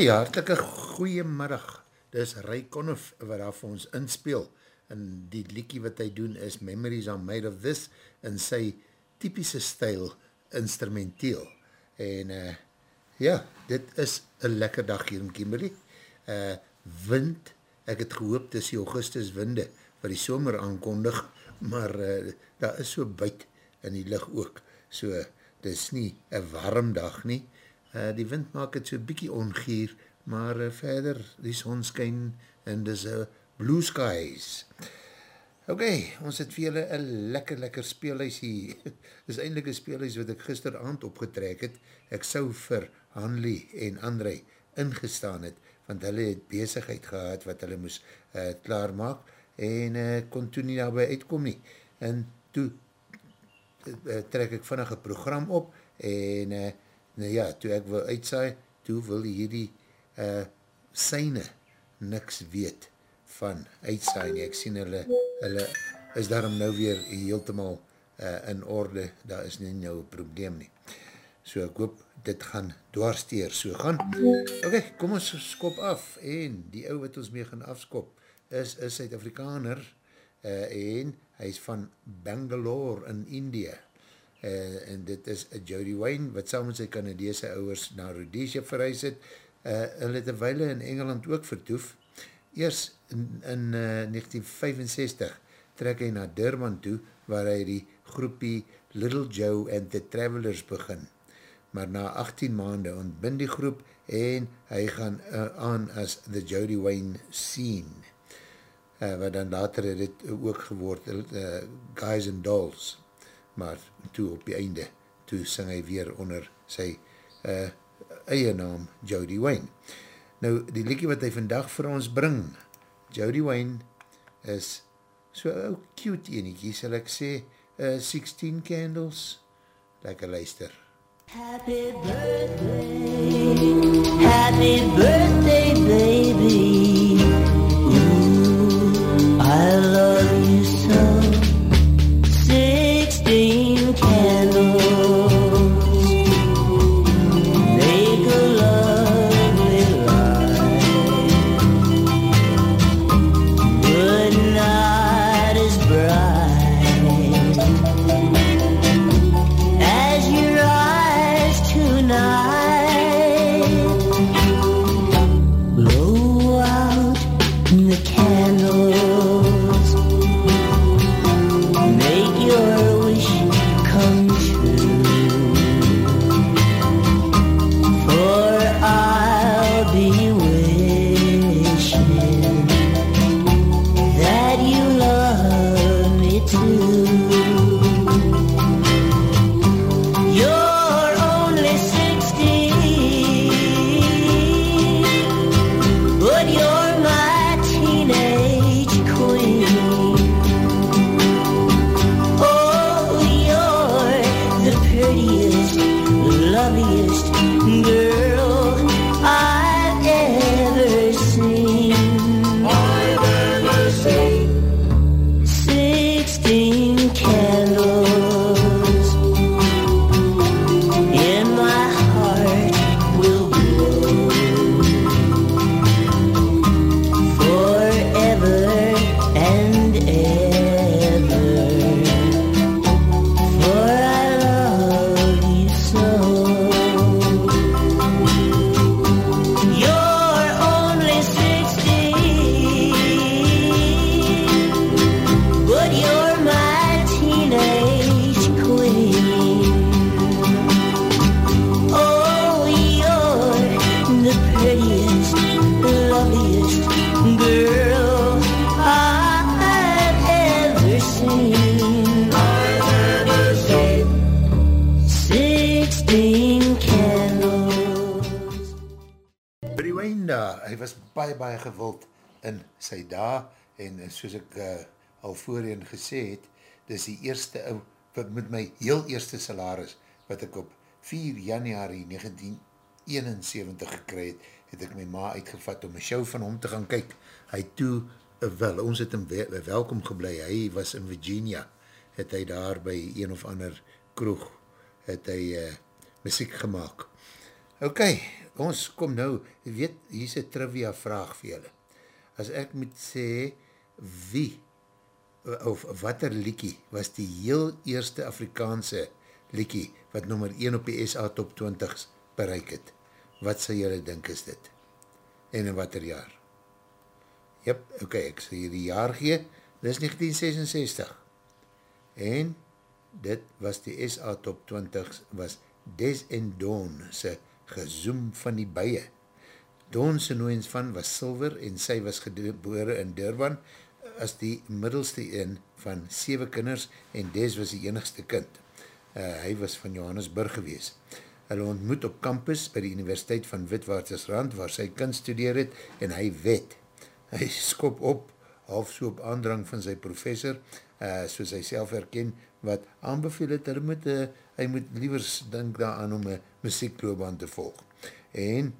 Hy hartelike goeie middag, dis Ray Conniff wat daar vir ons inspeel, en die liekie wat hy doen is Memories are made of this, in sy typische stijl instrumenteel. En uh, ja, dit is een lekker dag hier in Kimberley. Uh, wind, ek het gehoop, dis die augustus winde, wat die somer aankondig, maar uh, daar is so buit in die licht ook, so dis nie een warm dag nie, Uh, die wind maak het so bykie ongier, maar uh, verder die son skyn en dis uh, blue skies. Ok, ons het vir julle een lekker lekker speelhuis hier. dis eindelijk een speelhuis wat ek gisteravond opgetrek het. Ek sou vir Hanley en André ingestaan het, want hulle het bezigheid gehad wat hulle moes uh, klaarmaak en uh, kon toe nie daarby uitkom nie. En toe uh, trek ek vannig een program op en uh, nou ja, toe ek wil uitsaai, toe wil hierdie uh, syne niks weet van uitsaai nie. Ek sien hulle, hulle is daarom nou weer heeltemaal uh, in orde, daar is nie nou probleem nie. So ek hoop, dit gaan dwarsteer so gaan. Ok, kom ons skop af en die ou wat ons mee gaan afskop is een Suid-Afrikaner uh, en hy is van Bangalore in India uh, en dit is Jody Wayne, wat saam met sy Canadese ouwers na Rhodesia verhuis het, uh, hulle het een weile in Engeland ook vertoef, eers in, in uh, 1965 trek hy na Durban toe, waar hy die groepie Little Joe and the Travelers begin, maar na 18 maande ontbind die groep en hy gaan uh, aan as the Jody Wayne scene, uh, wat dan later het het ook geword, uh, Guys and Dolls, maar toe op die einde, toe sing hy weer onder sy uh, eie naam, Jody Wayne. Nou, die liekie wat hy vandag vir ons bring, Jody Wayne, is so oh, cute eniekie, sal ek sê, uh, 16 Candles, lekker luister. Happy birthday, happy birthday baby, Ooh, I soos ek uh, al voorheen gesê het, dis die eerste, uh, met my heel eerste salaris, wat ek op 4 januari 1971 gekry het, het ek my ma uitgevat om een show van hom te gaan kyk. Hy toe, uh, wel, ons het hem we welkom geblei, hy was in Virginia, het hy daar by een of ander kroeg, het hy uh, muziek gemaakt. Ok, ons kom nou, weet, hier is een trivia vraag vir julle. As ek moet sê, wie, of wat er liekie, was die heel eerste Afrikaanse liekie, wat nummer 1 op die SA top 20 bereik het. Wat sal julle dink is dit? En in wat er jaar? Jep, oké, okay, ek sal hier die jaar gee, dit is 1966. En dit was die SA top 20, was Des en Dawn, sy gezoom van die baie. Dawn sy nooiens van was silver en sy was gebore in Durban as die middelste een van 7 kinders en Des was die enigste kind. Uh, hy was van Johannesburg gewees. Hulle ontmoet op campus by die Universiteit van Witwatersrand waar sy kind studeer het en hy wet. Hy skop op, half so op aandrang van sy professor, uh, soos hy self herken, wat aanbeveel het, hy moet, uh, hy moet liever denk daaraan om een muziekloobaan te volg. En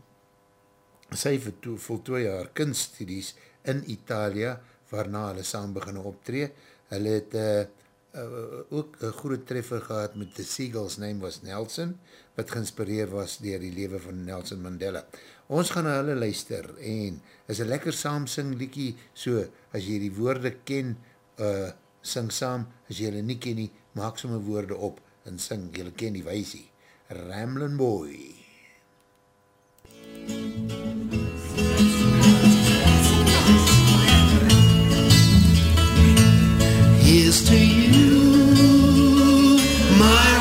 sy voltooi haar kunststudies in Italia, waarna hulle saam begin optree. Hulle het uh, uh, ook een goede treffer gehad met The Seagull's name was Nelson, wat geinspireer was dier die leven van Nelson Mandela. Ons gaan na hulle luister en is een lekker saam sing liekie, so as jy die woorde ken, uh, sing saam, as jy hulle nie ken nie, maak somme woorde op en sing, jy ken die weisie. Ramblin' Boy. Here's to you Des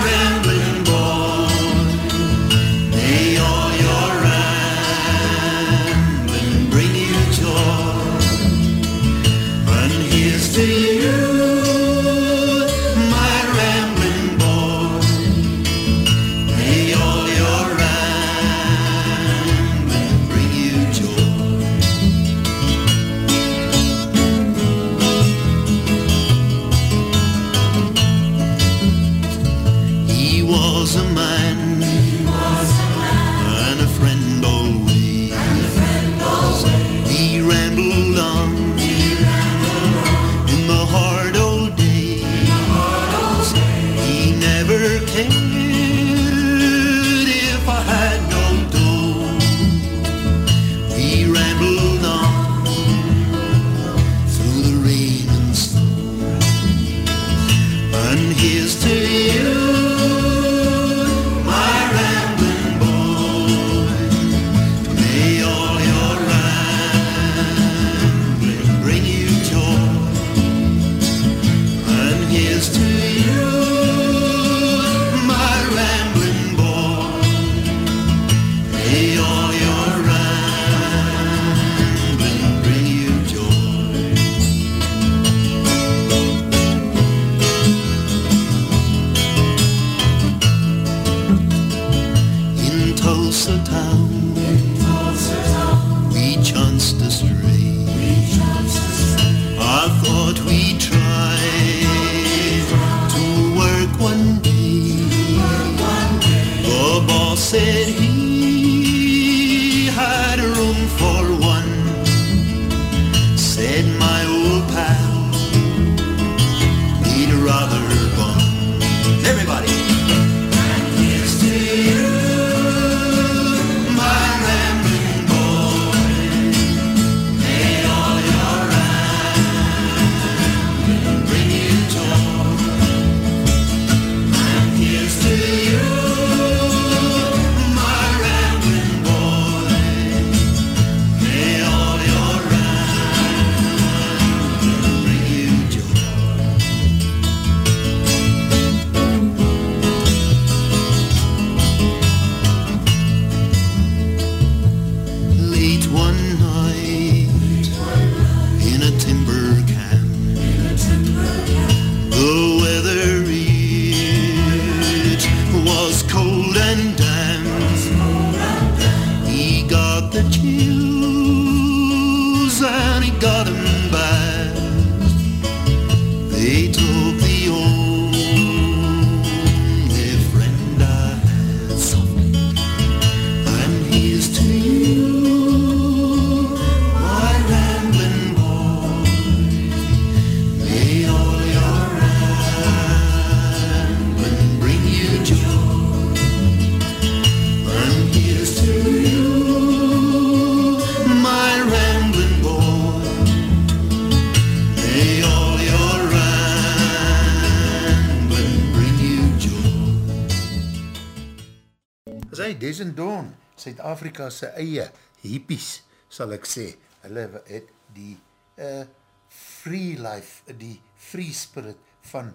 Suid-Afrika se eie hippies, sal ek sê, hulle het die uh, free life, die free spirit van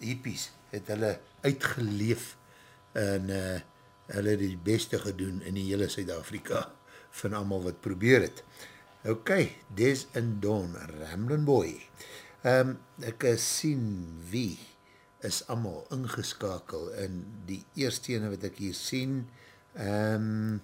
hippies, het hulle uitgeleef en uh, hulle het die beste gedoen in die hele Suid-Afrika van allemaal wat probeer het. Ok, Des and Dawn, Ramblin' Boy. Um, ek sien wie is allemaal ingeskakel en die eerste ene wat ek hier sien, um,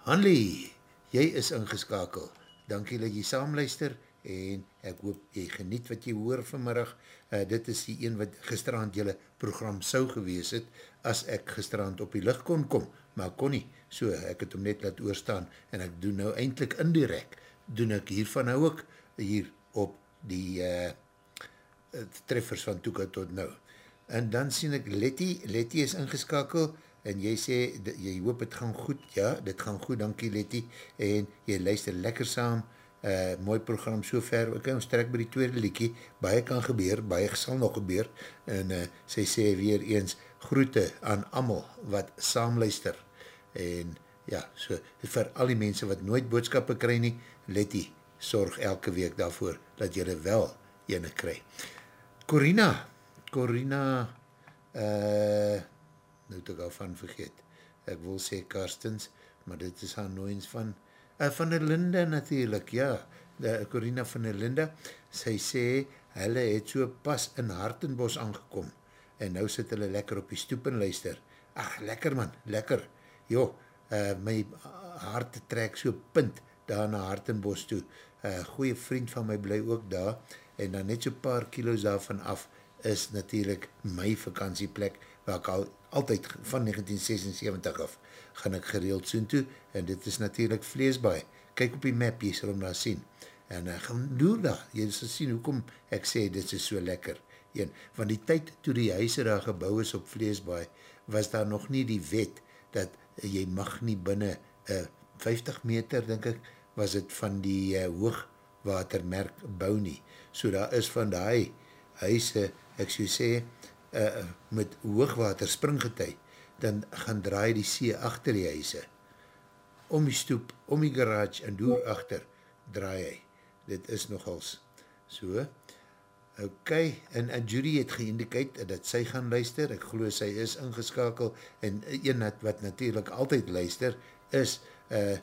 Hanley, jy is ingeskakel. Dankie dat jy saamluister en ek hoop jy geniet wat jy hoor vanmiddag. Uh, dit is die een wat gisterand jylle program sou gewees het, as ek gisterand op die licht kon kom, maar kon nie. So, ek het hom net laat oorstaan en ek doen nou eindelijk indirect, doen ek hiervan nou ook, hier op die uh, treffers van Toeka tot nou. En dan sien ek Letty, Letty is ingeskakel, en jy sê, jy hoop het gaan goed, ja, dit gaan goed, dankie Letty, en jy luister lekker saam, uh, mooi program so ver, ok, ons trek by die tweede liekie, baie kan gebeur, baie sal nog gebeur, en uh, sy sê weer eens, groete aan amal wat saam luister, en ja, so, vir al die mense wat nooit boodskappe kry nie, Letty, sorg elke week daarvoor, dat jylle wel ene kry. Corina, Corina, eh, uh, nou het ek al van vergeet, ek wil sê Karstens, maar dit is haar nooiens van, uh, van der Linde natuurlijk, ja, de Corina van der Linde, sy sê, hulle het so pas in Hartenbos aangekom, en nou sit hulle lekker op die stoep en luister, ach, lekker man, lekker, jo, uh, my hart trek so punt, daar na Hartenbos toe, uh, goeie vriend van my bly ook daar, en dan net so paar kilo's daarvan af, is natuurlijk my vakantieplek, waar ek al altyd van 1976 af gaan ek gereeld soen toe en dit is natuurlijk vleesbaai. Kyk op die map, jy sal hom daar sien. En uh, gaan doen daar, jy sal sien hoekom ek sê dit is so lekker. Een, van die tyd toe die huise daar gebouw is op vleesbaai, was daar nog nie die wet dat uh, jy mag nie binnen uh, 50 meter, denk ek, was het van die uh, hoogwatermerk bouw nie. So daar is van die huise, ek so sê, uh, met hoogwater springgetij, dan gaan draai die see achter die huise. Om die stoep, om die garage en door achter draai hy. Dit is nogals so. Ok, en, en Judy het geïndikeid dat sy gaan luister. Ek geloof sy is ingeskakel en een wat natuurlijk altyd luister is uh,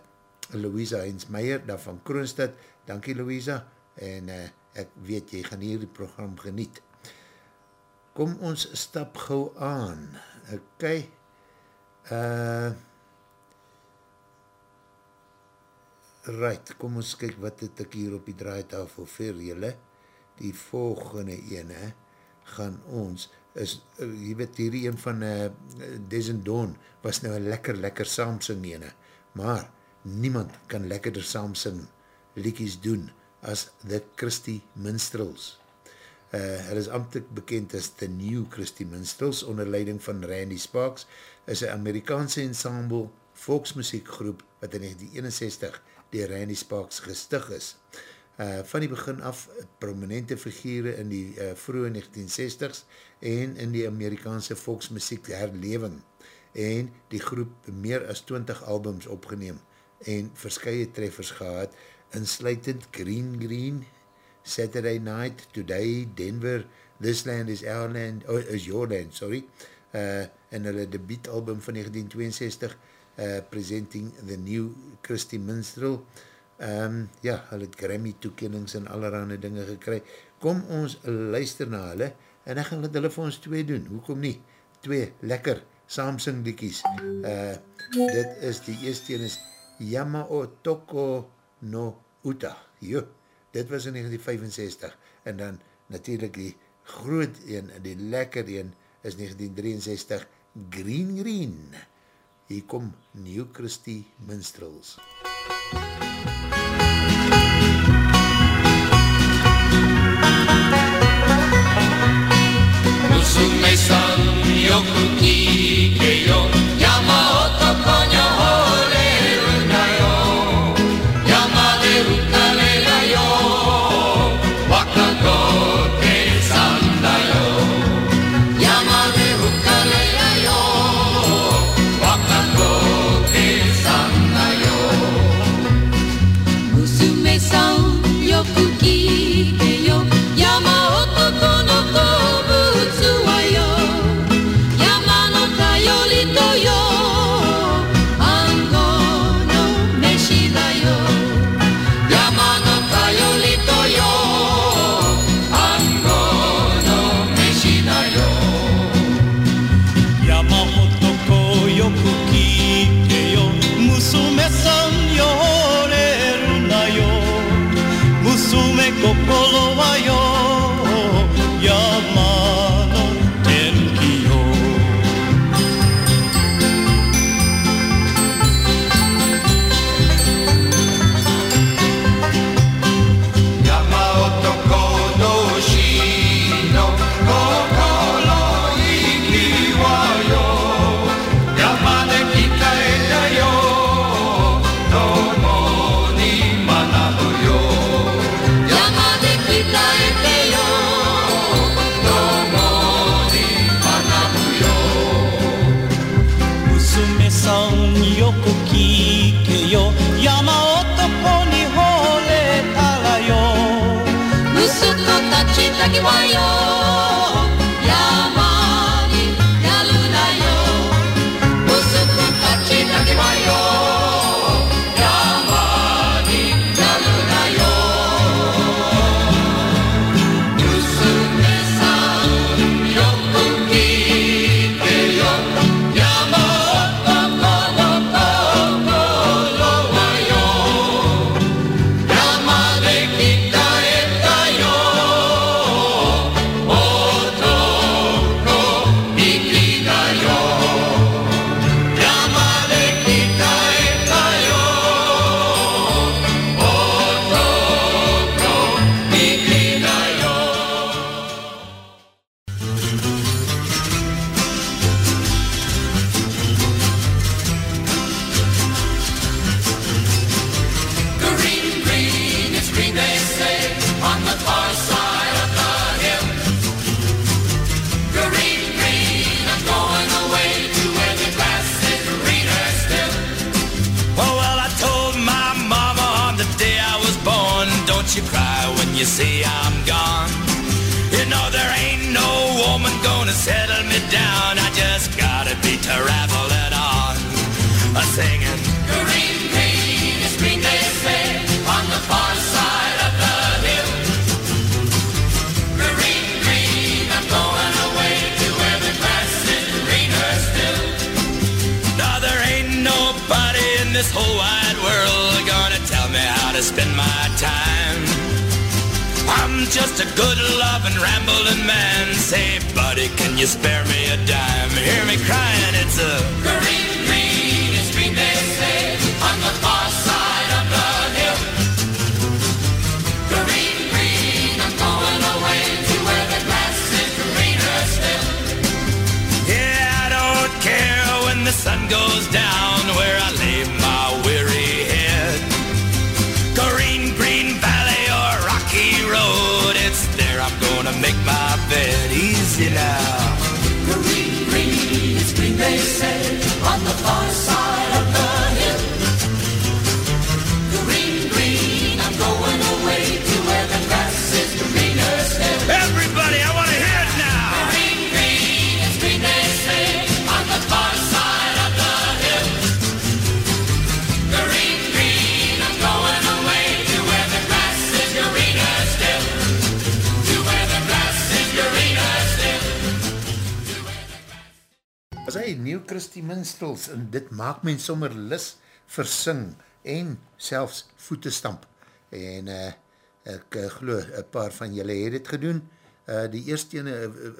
Louisa Heinz Meijer daar van Kroonstad. Dankie Louisa en uh, ek weet jy gaan hier die program geniet kom ons stap gauw aan. Ok. Uh, right, kom ons kyk wat het ek hier op die draaitafel vir julle. Die volgende ene gaan ons, is, uh, jy weet hierdie een van uh, Des and Dawn, was nou een lekker, lekker saamsing ene. Maar niemand kan lekkerder saamsing liekies doen as The Christie Minstrels. Uh, hulle is amtelijk bekend as The New Christy Minstrels, onder leiding van Randy Sparks, is een Amerikaanse ensemble volksmuziekgroep wat in 1961 die Randy Sparks gestig is. Uh, van die begin af prominente figure in die uh, vroege 1960s en in die Amerikaanse volksmuziek herleving en die groep meer as 20 albums opgeneem en verskye treffers gehad, insluitend Green Green, Saturday Night, Today, Denver, This Land is Our Land, oh, is Your Land, sorry, uh, en hulle debietalbum van 1962, uh, Presenting the New Christy Minstrel, um, ja, hulle het Grammy toekennings en allerhande dinge gekry, kom ons luister na hulle, en ek gaan het hulle vir ons twee doen, hoekom nie, twee lekker Samsung diekies, uh, dit is die eerste is Yamao Toko no Uta, joh, dit was in 1965, en dan natuurlijk die groot een, die lekker een, is 1963, Green Green. Hier kom New Christie Minstrels. Musume san yoku sommer lis versing en selfs voete stamp. En uh, ek uh, glo, een paar van julle het het gedoen. Uh, die eerste ene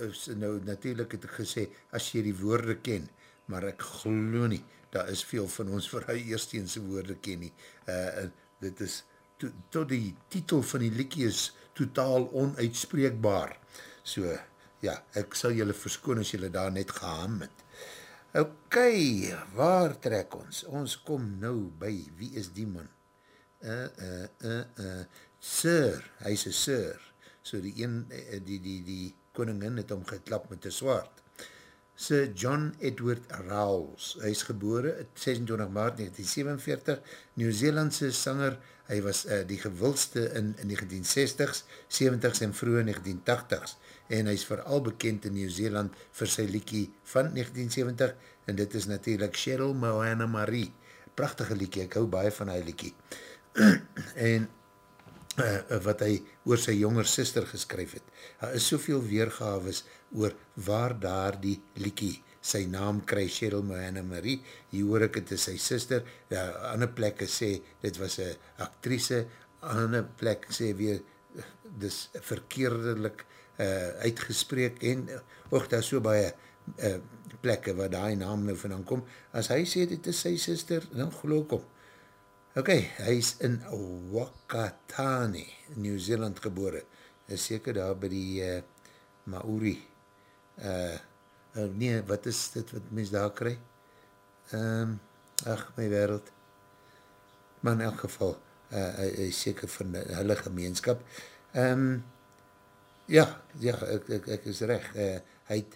is uh, nou natuurlijk het ek gesê, as jy die woorde ken, maar ek glo nie, daar is veel van ons vir hy eerste ene woorde ken nie. Uh, dit is, to, tot die titel van die liekie is totaal onuitspreekbaar. So, ja, ek sal julle verskoon as julle daar net gehaam het. Ok, waar trek ons? Ons kom nou by, wie is die man? Uh, uh, uh, uh, sir, hy is a sir. So die een, uh, die, die, die koningin het hom geklap met die swaard. Sir John Edward Rawls, hy is gebore 26 maart 1947, Nieuw-Zeelandse sanger, hy was uh, die gewildste in, in 1960s, 70s en vroege 1980s en hy is vooral bekend in Nieuw-Zeeland vir sy liekie van 1970 en dit is natuurlijk Cheryl Moana Marie. Prachtige liekie, ek hou baie van hy liekie. en uh, wat hy oor sy jonger sister geskryf het. Hy is soveel weergaves oor waar daar die liekie sy naam kry, Cheryl Moana Marie, hier hoor ek het is sy sister, ja, ander plekke sê, dit was een actrice, ander plek sê weer, dis verkeerdelik, uh, uitgespreek en, och, daar so baie uh, plekke waar die naam nou vandaan kom, as hy sê dit is sy sister, dan geloof kom. Ok, hy is in Wakatani, Nieuw-Zeeland gebore, is seker daar by die uh, Maori, uh, uh, nee, wat is dit wat mens daar kry? Um, ach, my wereld, maar in elk geval, uh, hy is seker van hulle gemeenskap, um, Ja, ja, ek, ek, ek is recht. Uh, hy het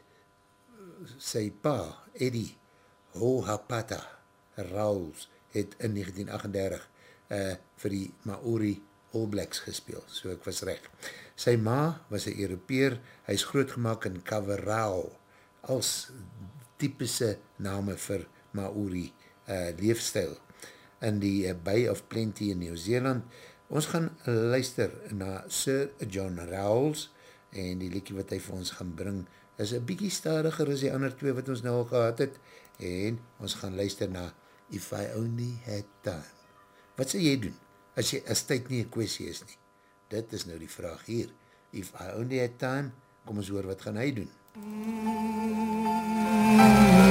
sy pa, Eddie Hohapata Rawls, het in 1938 uh, vir die Maori All Blacks gespeel, so ek was recht. Sy ma was een Europeer, hy is grootgemaak in Kaverao, als typische name vir Maori uh, leefstijl in die uh, Bay of Plenty in Nieuw-Zeeland. Ons gaan luister na Sir John Rawls en die liekie wat hy vir ons gaan bring is een bykie stadiger as die ander twee wat ons nou al gehad het en ons gaan luister na If I Only Had Time. Wat sal jy doen as, jy, as tyd nie een kwestie is nie? Dit is nou die vraag hier. If I Only Had Time, kom ons hoor wat gaan hy doen. If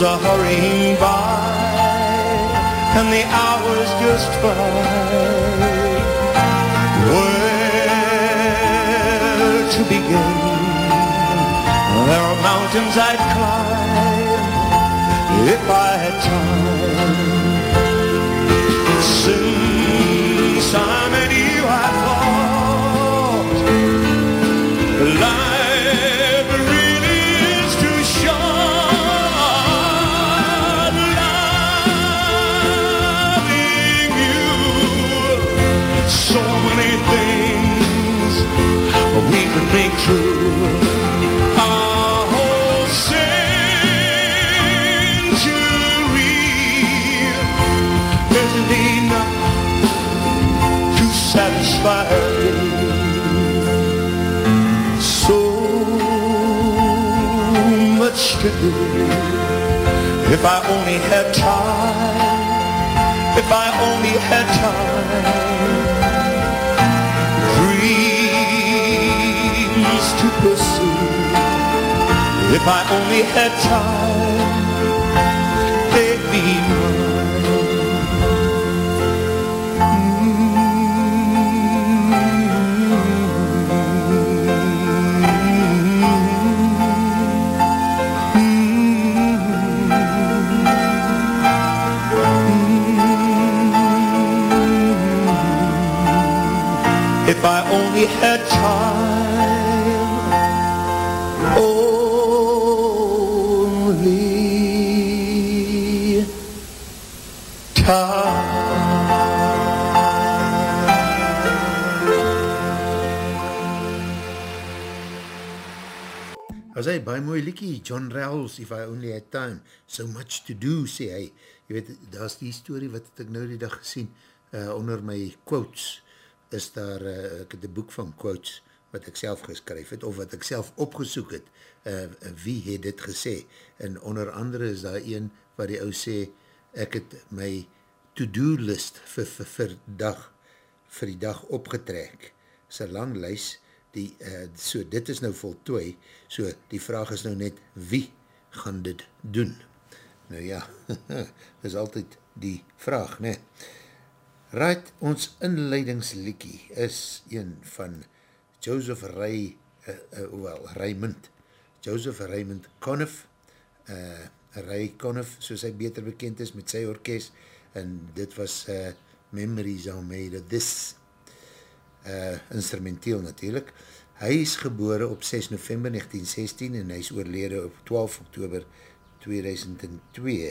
Goes a hurrying by, and the hours just fly. Where to begin? There are mountains I'd climb if I had time. We could make true. Whole century isn't enough to satisfy so much to do if I only had time if I only had time pursue if I only had time they'd be mine. If I only had time, Baie mooi liekie, John Rawls, If I Only Had Time, So Much To Do, sê hy. Jy weet, daar is die story wat het ek nou die dag gesien, uh, onder my quotes, is daar, uh, ek het een boek van quotes, wat ek self geskryf het, of wat ek self opgesoek het, uh, wie het dit gesê, en onder andere is daar een, waar die ou sê, ek het my to-do list vir, vir, vir dag, vir die dag opgetrek, is een lang lys, die, uh, so dit is nou voltooi, so die vraag is nou net, wie gaan dit doen? Nou ja, is altyd die vraag, ne? Right, ons inleidingsliekie is een van Joseph Ray, uh, uh, wel, Raymond, Joseph Raymond Conniff, uh, Ray Conniff, soos hy beter bekend is met sy orkest, en dit was uh, Memories are made of this, uh, instrumenteel natuurlijk. Hy is gebore op 6 november 1916 en hy is oorlede op 12 oktober 2002.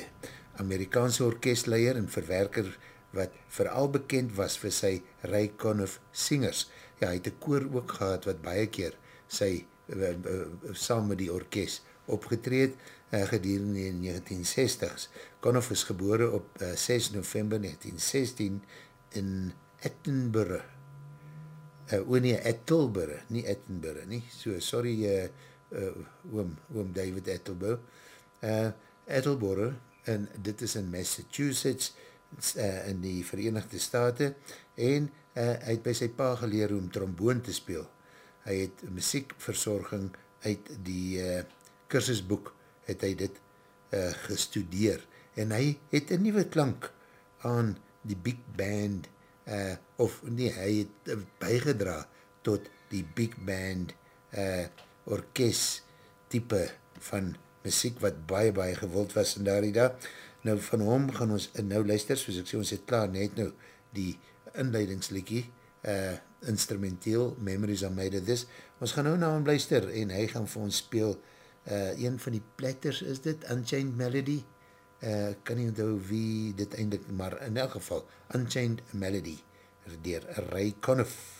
Amerikaanse orkestleier en verwerker wat vooral bekend was vir sy Ray Conniff singers. Ja, hy het een koor ook gehad wat baie keer sy uh, uh, saam met die orkest opgetreed uh, gedurende in 1960s. Conniff is gebore op uh, 6 november 1916 in Edinburgh. Uh, o nee, Ettelborough, nie Edinburgh nie. So, sorry, uh, uh, oom, oom David Ettelborough. Uh, Ettelborough en dit is in Massachusetts, uh, in die Verenigde Staten, en uh, hy het by sy pa geleer om tromboon te speel. Hy het muziekverzorging uit die uh, kursusboek, het hy dit uh, gestudeer, en hy het een nieuwe klank aan die big band, uh, of nee, hy het uh, bijgedra tot die big band uh, orkest type van muziek wat baie baie gewild was in daar die dag. Nou van hom gaan ons nou luister, soos ek sê, ons het klaar net nou die inleidingslikkie, uh, instrumenteel, Memories are made of this. Ons gaan nou na hom luister en hy gaan vir ons speel uh, een van die platters is dit, Unchained Melody. Uh, kan nie onthou wie dit eindelijk, maar in elk geval, Unchained Melody, dier Ray Conniff. Conniff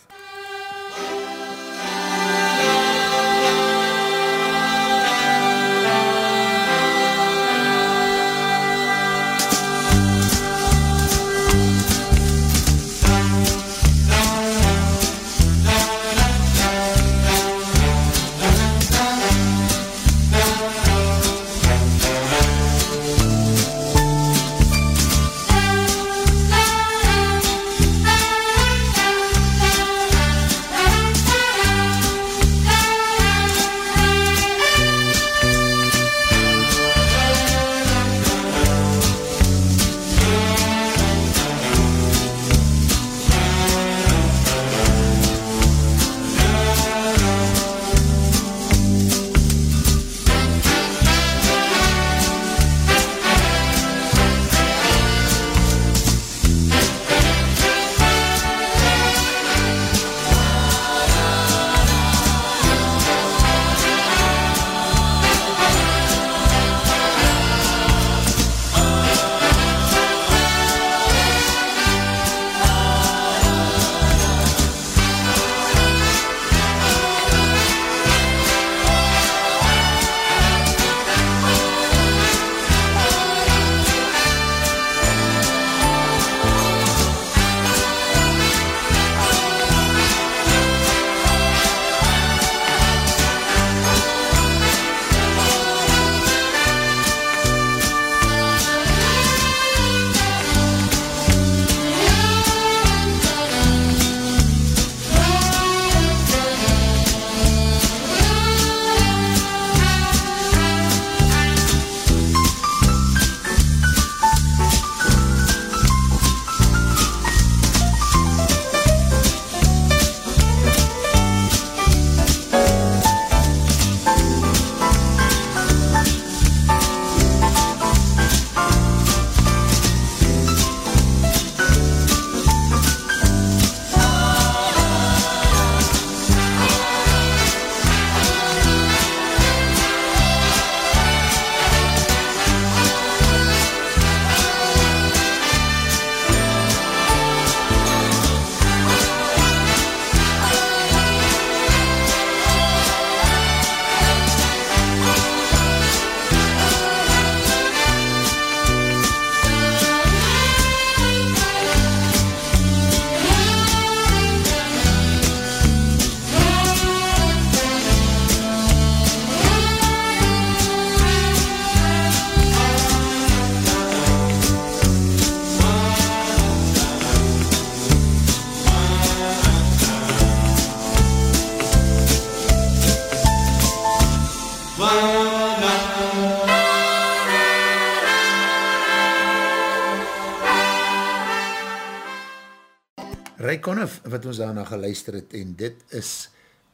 wat ons daarna geluister het en dit is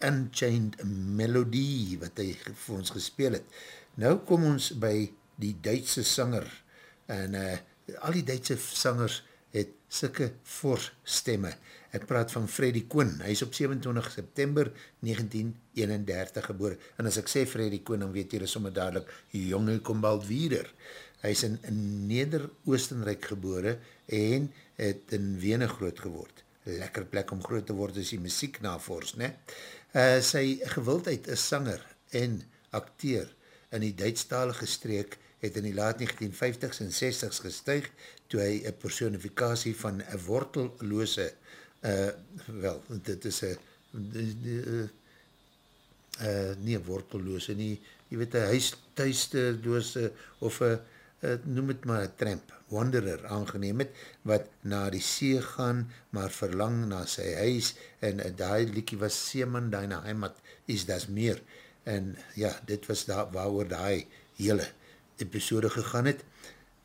Unchained Melody wat hy vir ons gespeel het. Nou kom ons by die Duitse sanger en uh, al die Duitse sangers het sikke voorstemme. Ek praat van Freddy Koon, hy is op 27 September 1931 geboor en as ek sê Freddy Koon, dan weet jy is sommer dadelijk jonge Kombald Wierer. Hy is in, in Neder-Oostenrijk gebore en het in Wene groot geword lekker plek om groot te word as die muziek navors, ne? Uh, sy gewildheid is sanger en acteur in die Duitsstalige streek het in die laat 1950s en 60s gestuig toe hy een personifikatie van een wortelloose uh, wel, dit is een uh, nie een wortelloose nie, jy weet een huis thuisloose of een uh, noem het maar tramp, wanderer aangeneem het, wat na die see gaan, maar verlang na sy huis, en uh, die liekie was Seeman, die na heimat is das meer, en ja, dit was daar waar oor die hele episode gegaan het.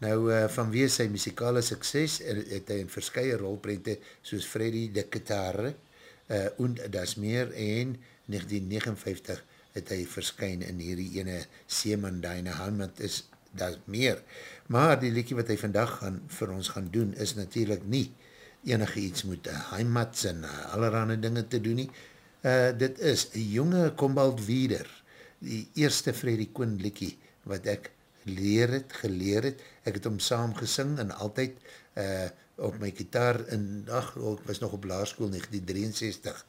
Nou, uh, vanweer sy muzikale sukses, het hy in verskye rolprente, soos Freddy de Kitare, uh, und das meer, en 1959 het hy verskyn in hierdie ene Seeman, die na heimat is dat meer. Maar die liekie wat hy vandag gaan, vir ons gaan doen, is natuurlijk nie enige iets met heimats en uh, allerhande dinge te doen nie. Uh, dit is jonge Kombald Wieder, die eerste Freddy Koen liekie, wat ek leer het, geleer het. Ek het hom saam gesing en altyd uh, op my gitaar in, ach, ek was nog op laarskoel 1963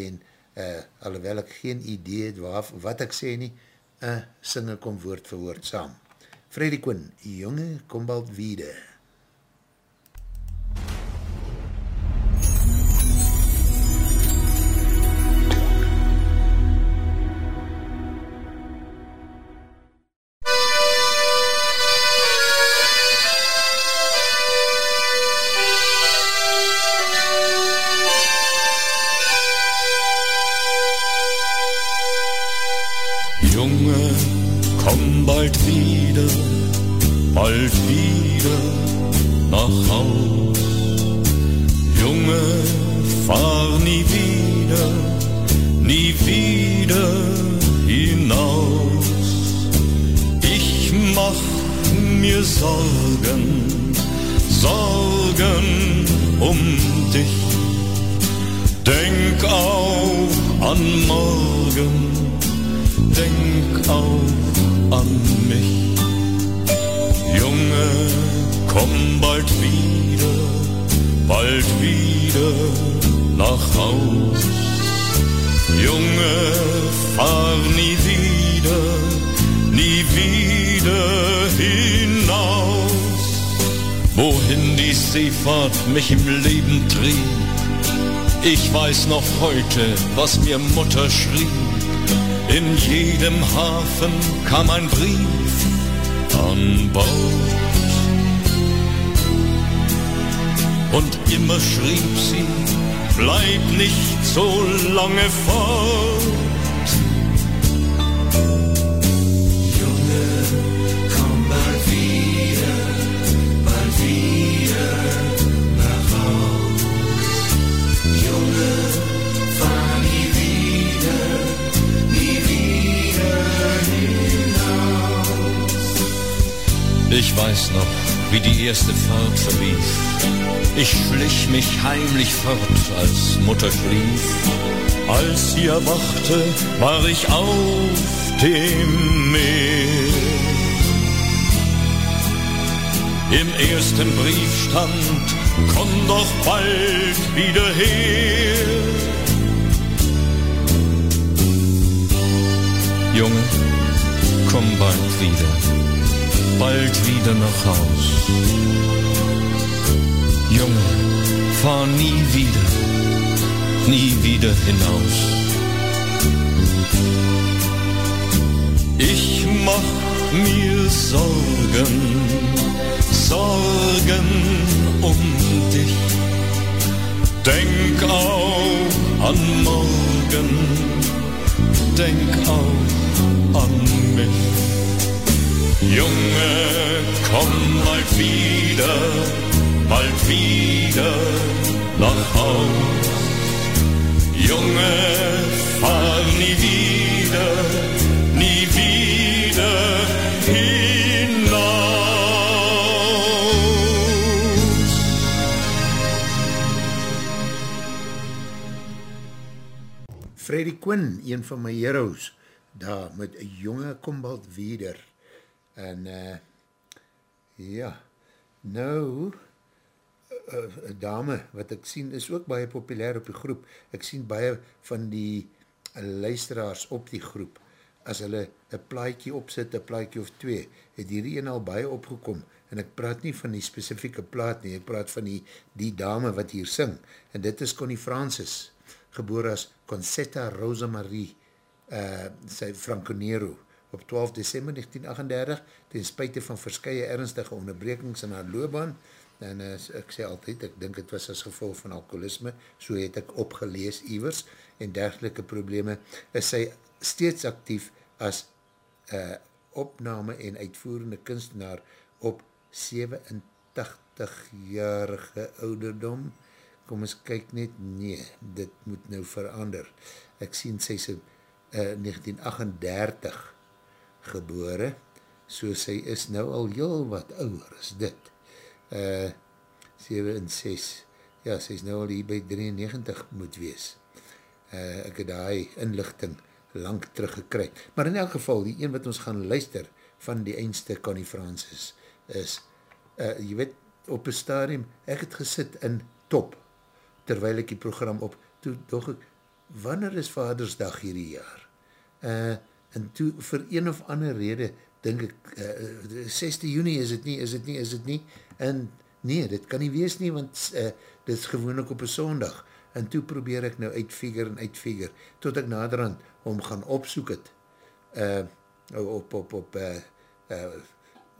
en uh, alhoewel ek geen idee het waar, wat ek sê nie, uh, sing ek om woord vir woord saam. Freddy Quinn, jonge Kombald Wiede. heute, was mir Mutter schrieb. In jedem Hafen kam ein Brief an Bord. Und immer schrieb sie, bleib nicht so lange fort. Mich heimlich fort, als Mutter schlief. Als sie erwachte, war ich auf dem Meer. Im ersten Brief stand, komm doch bald wieder her. Junge, komm bald wieder bald wieder nach Haus. Junge, fahr nie wieder, nie wieder hinaus. Ich mach mir Sorgen, Sorgen um dich. Denk auch an morgen, denk auch an mich. Junge, komm bald wieder, bald wieder nach Haus. Junge, fahr nie wieder, nie wieder hinaus. Freddy Quinn, een van my heroes, daar met een jonge kombald wieder en uh, ja, nou, uh, dame wat ek sien is ook baie populair op die groep, ek sien baie van die luisteraars op die groep, as hulle een plaatje opzit, een plaatje of twee, het hierdie een al baie opgekom, en ek praat nie van die specifieke plaat nie, ek praat van die, die dame wat hier sing, en dit is Connie Francis, geboor as Concetta Rosa Marie, uh, sy Franconero, op 12 december 1938, ten spuite van verskye ernstige onderbrekings in haar loopbaan, en uh, ek sê altyd, ek dink het was as gevolg van alkoholisme, so het ek opgelees iwers, en dergelike probleme, is sy steeds actief as uh, opname en uitvoerende kunstenaar op 87-jarige ouderdom. Kom ons kyk net, nee, dit moet nou verander. Ek sien sy sy uh, 1938 gebore, so sy is nou al heel wat ouwer as dit uh, eh, 7 en 6, ja, sy is nou al hier by 93 moet wees. Uh, ek het die inlichting lang teruggekryk. Maar in elk geval, die een wat ons gaan luister van die eindste Connie Francis is, uh, jy weet, op een stadium, ek het gesit in top, terwijl ek die program op, toe doch ek, wanneer is Vadersdag hierdie jaar? Uh, en toe, vir een of ander rede, denk ek, uh, 6 juni is het nie, is het nie, is het nie, en nee, dit kan nie wees nie, want uh, dit is gewoon ook op een sondag, en toe probeer ek nou uitfigure en uitfigure, tot ek naderhand om gaan opsoek het, uh, op, op, op, uh, uh,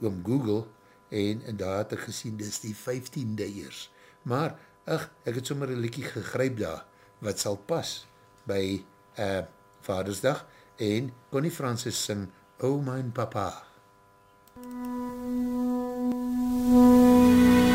om Google, en, en daar het ek gesien, dit is die 15de eers, maar, ach, ek het sommer een liekie gegryp daar, wat sal pas, by uh, Vadersdag, en Connie Francis sing, Oh Mine Papa. うん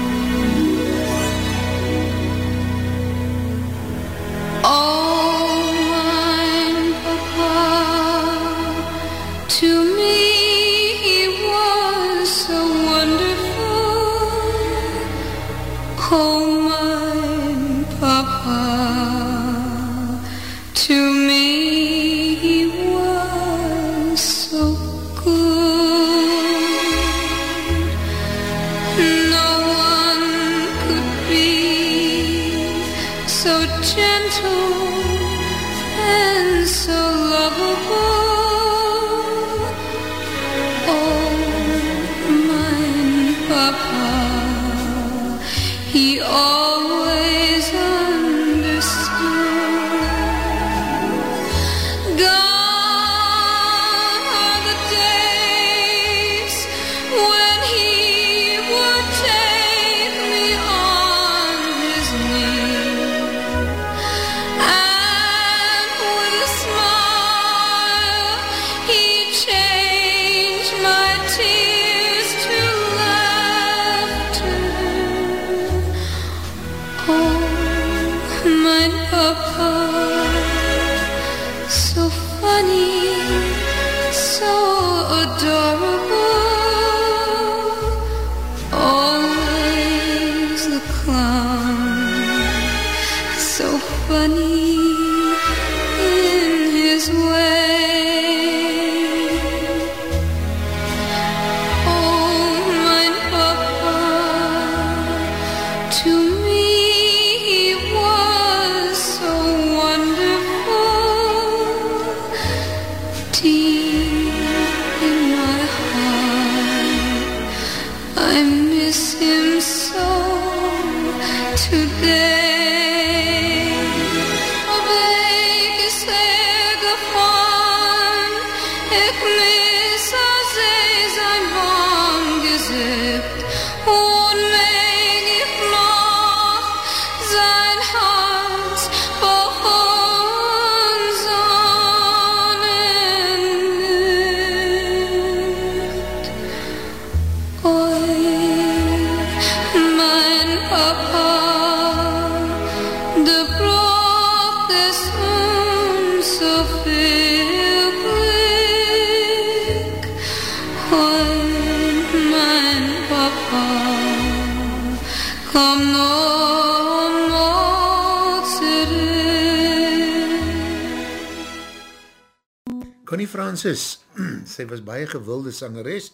Francis, sy was baie gewilde sangeres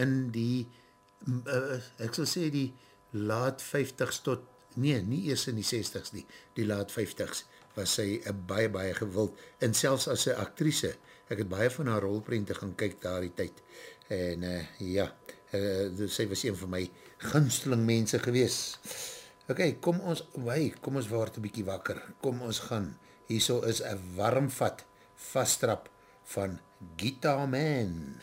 in die, uh, ek sal sê die laat 50s tot, nee, nie eers in die 60s nie, die laat 50s was sy uh, baie, baie gewild, en selfs as sy actrice, ek het baie van haar rolprente gaan kyk daar die tyd, en uh, ja, uh, sy was een van my gunsteling mense gewees. Ok, kom ons, wei, kom ons word een bykie wakker, kom ons gaan, hierso is een warmvat, vasttrap van Guitar Man.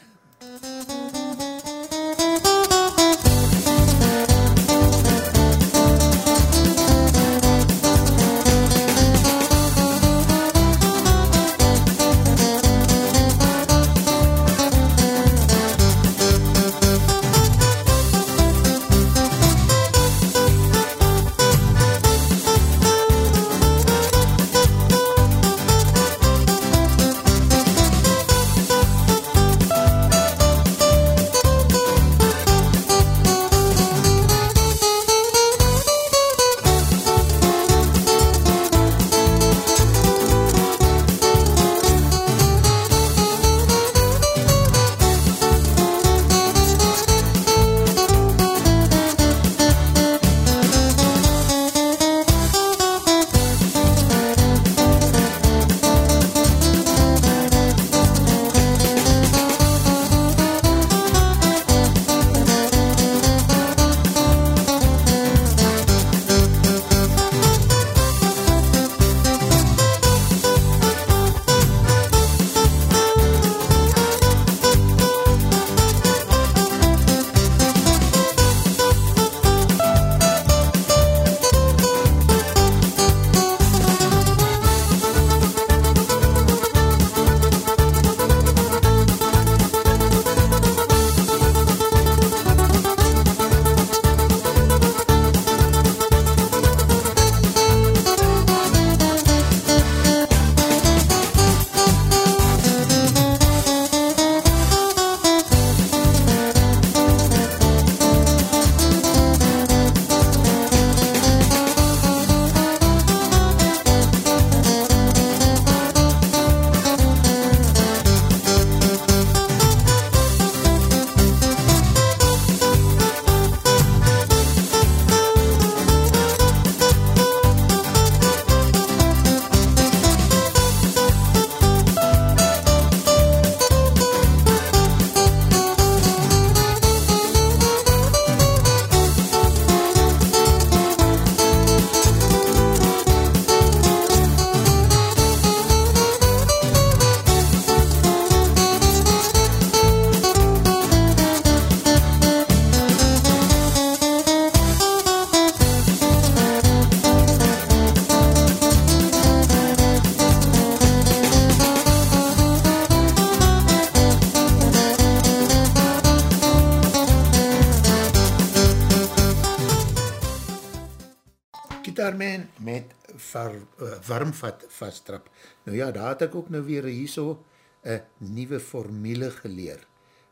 Var, uh, warmvat vasttrap. Nou ja, daar het ek ook nou weer hierso een nieuwe formule geleer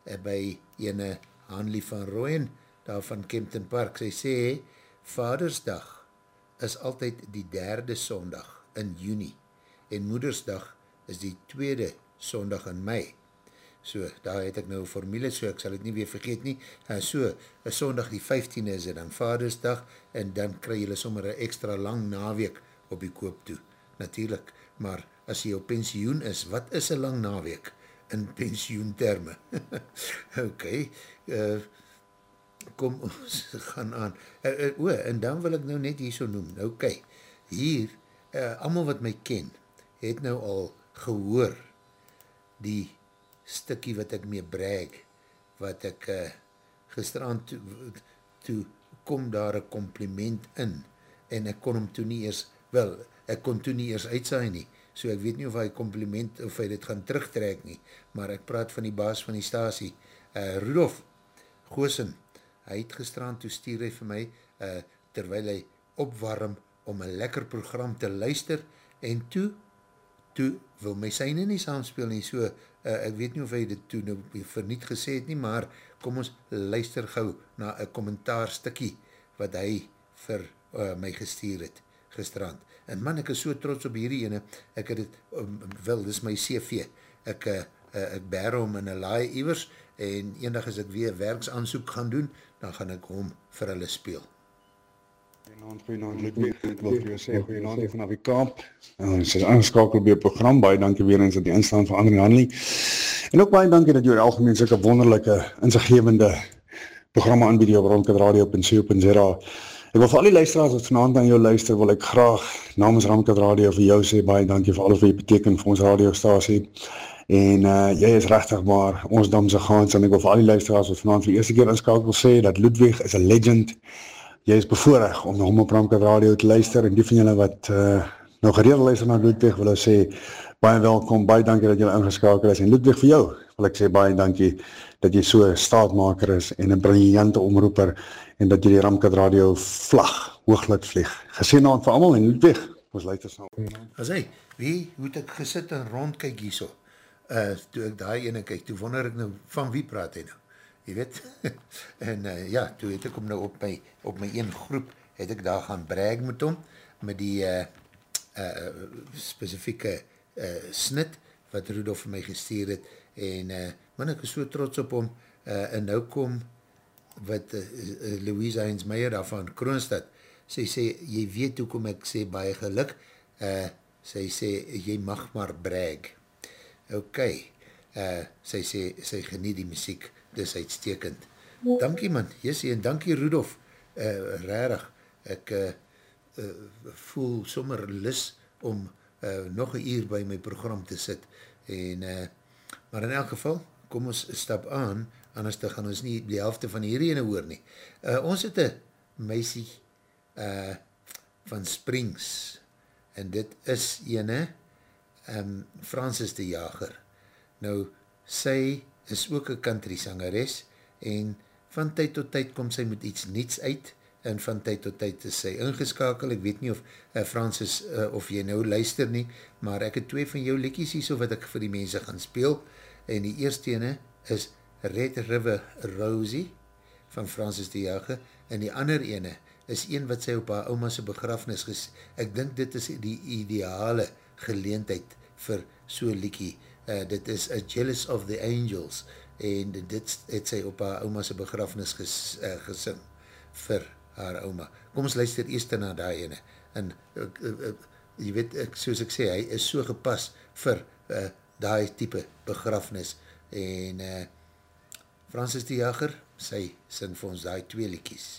uh, by ene Hanlie van Rooyen, daar van Kempton Park. Sy sê, Vadersdag is altyd die derde sondag in juni en Moedersdag is die tweede sondag in mei. So, daar het ek nou formule, so ek sal het nie weer vergeet nie. En uh, so, sondag die 15e is het dan Vadersdag, en dan kry jylle sommer een extra lang naweek op die koop toe. Natuurlijk, maar as jy op pensioen is, wat is een lang naweek in pensioenterme? ok, uh, kom ons gaan aan. Uh, uh, o, en dan wil ek nou net hier so noem. Ok, hier, uh, allemaal wat my ken, het nou al gehoor die stikkie wat ek mee brag, wat ek uh, gisteraan toe, toe kom daar een compliment in, en ek kon hom toe nie eers, wel, ek kon toe nie eers uitsaai nie, so ek weet nie of hy compliment, of hy dit gaan terugtrek nie, maar ek praat van die baas van die stasie, uh, Rudolf Goosen, hy het gestraan, toe stuur hy vir my, uh, terwyl hy opwarm, om een lekker program te luister, en toe, toe wil my syne nie saamspeel nie, so uh, ek weet nie of hy dit toe nou verniet gesê het nie, maar kom ons luister gauw na een kommentaar stikkie wat hy vir uh, my gestuur het, gestrand. En man, ek is so trots op hierdie ene, ek het het, um, wel, dit is my CV, ek, uh, ek bær hom in een laai iwers, en eendag as ek weer werksaansoek gaan doen, dan gaan ek hom vir hulle speel. Goeienaand, goeienaand, Ludwig, ek wil vir jou sê, goeienaand hier vanaf die Kaap, en ons is aangeskakel by die program, baie dankie weer eens dat die instaan van André Hanley, en ook baie dankie dat die algemeen soke wonderlijke, inzichtgevende programma aanbied hier op Ramkat Radio op NCO.0. Ek wil vir al die luisteraars wat vanavond aan jou luister, wil ek graag namens Ramkat Radio vir jou sê, baie dankie vir alles wat jy beteken vir ons radiostasie, En uh jy is regtig maar ons damse gaans en ek wil vir al die luisteraars wat vanaand vir die eerste keer inskakel sê dat Ludwig is 'n legend. Jy is bevoorreg om na hom op Ramkat Radio te luister en die van julle wat uh nog gereeld luister na Ludwig wil ek sê baie welkom, baie dankie dat jy ingeskakel is. En Ludwig vir jou wil ek sê baie dankie dat jy so 'n staatmaker is en 'n briljante omroeper en dat jy die Ramkat Radio vlag hoog laat vlieg. Geseënaand vir almal en Ludwig, ons luister saam. As hy, wie hoe het ek gesit en rondkyk hierso? Uh toe ek daai ene kyk, toe wonder ek nou van wie praat hy nou? Jy weet? en uh, ja, toe het ek hom nou op my op my een groep het ek daar gaan brag met hom met die uh uh spesifieke uh snit wat Rudolf vir my gestuur het en uh man ek is so trots op hom. Uh en nou kom wat uh, uh, Louise Heinz Meyer daar van Kroonstad. Sy sê, jy weet hoekom ek sê baie geluk, uh, sy sê, jy mag maar brag. Ok, uh, sy sê, sy geniet die muziek, dis uitstekend. Dankie man, Jessie, en dankie Rudolf, uh, rarig, ek uh, uh, voel sommer lis om uh, nog een uur by my program te sit, en, uh, maar in elk geval, kom ons stap aan, anders te gaan ons nie die helfte van hierdie ene hoor nie. Uh, ons het een meisie, uh, van Springs en dit is ene um, Francis de Jager. Nou sy is ook een country sangeres en van tyd tot tyd kom sy met iets niets uit en van tyd tot tyd is sy ingeskakel, ek weet nie of uh, Francis, uh, of jy nou luister nie, maar ek het twee van jou likies hier so wat ek vir die mense gaan speel. en die eerste ene is Red River Rosie van Francis de Jager en die ander ene is een wat sy op haar oma's begrafnis ges... Ek dink dit is die ideale geleentheid vir so liekie. Uh, dit is A Jealous of the Angels en dit het sy op haar oma's begrafnis ges, uh, gesing vir haar oma. Kom ons luister eerst na die ene. En uh, uh, uh, jy weet, ek, soos ek sê, hy is so gepas vir uh, die type begrafnis. En uh, Francis die Jager, sy sing vir ons die twee liekies.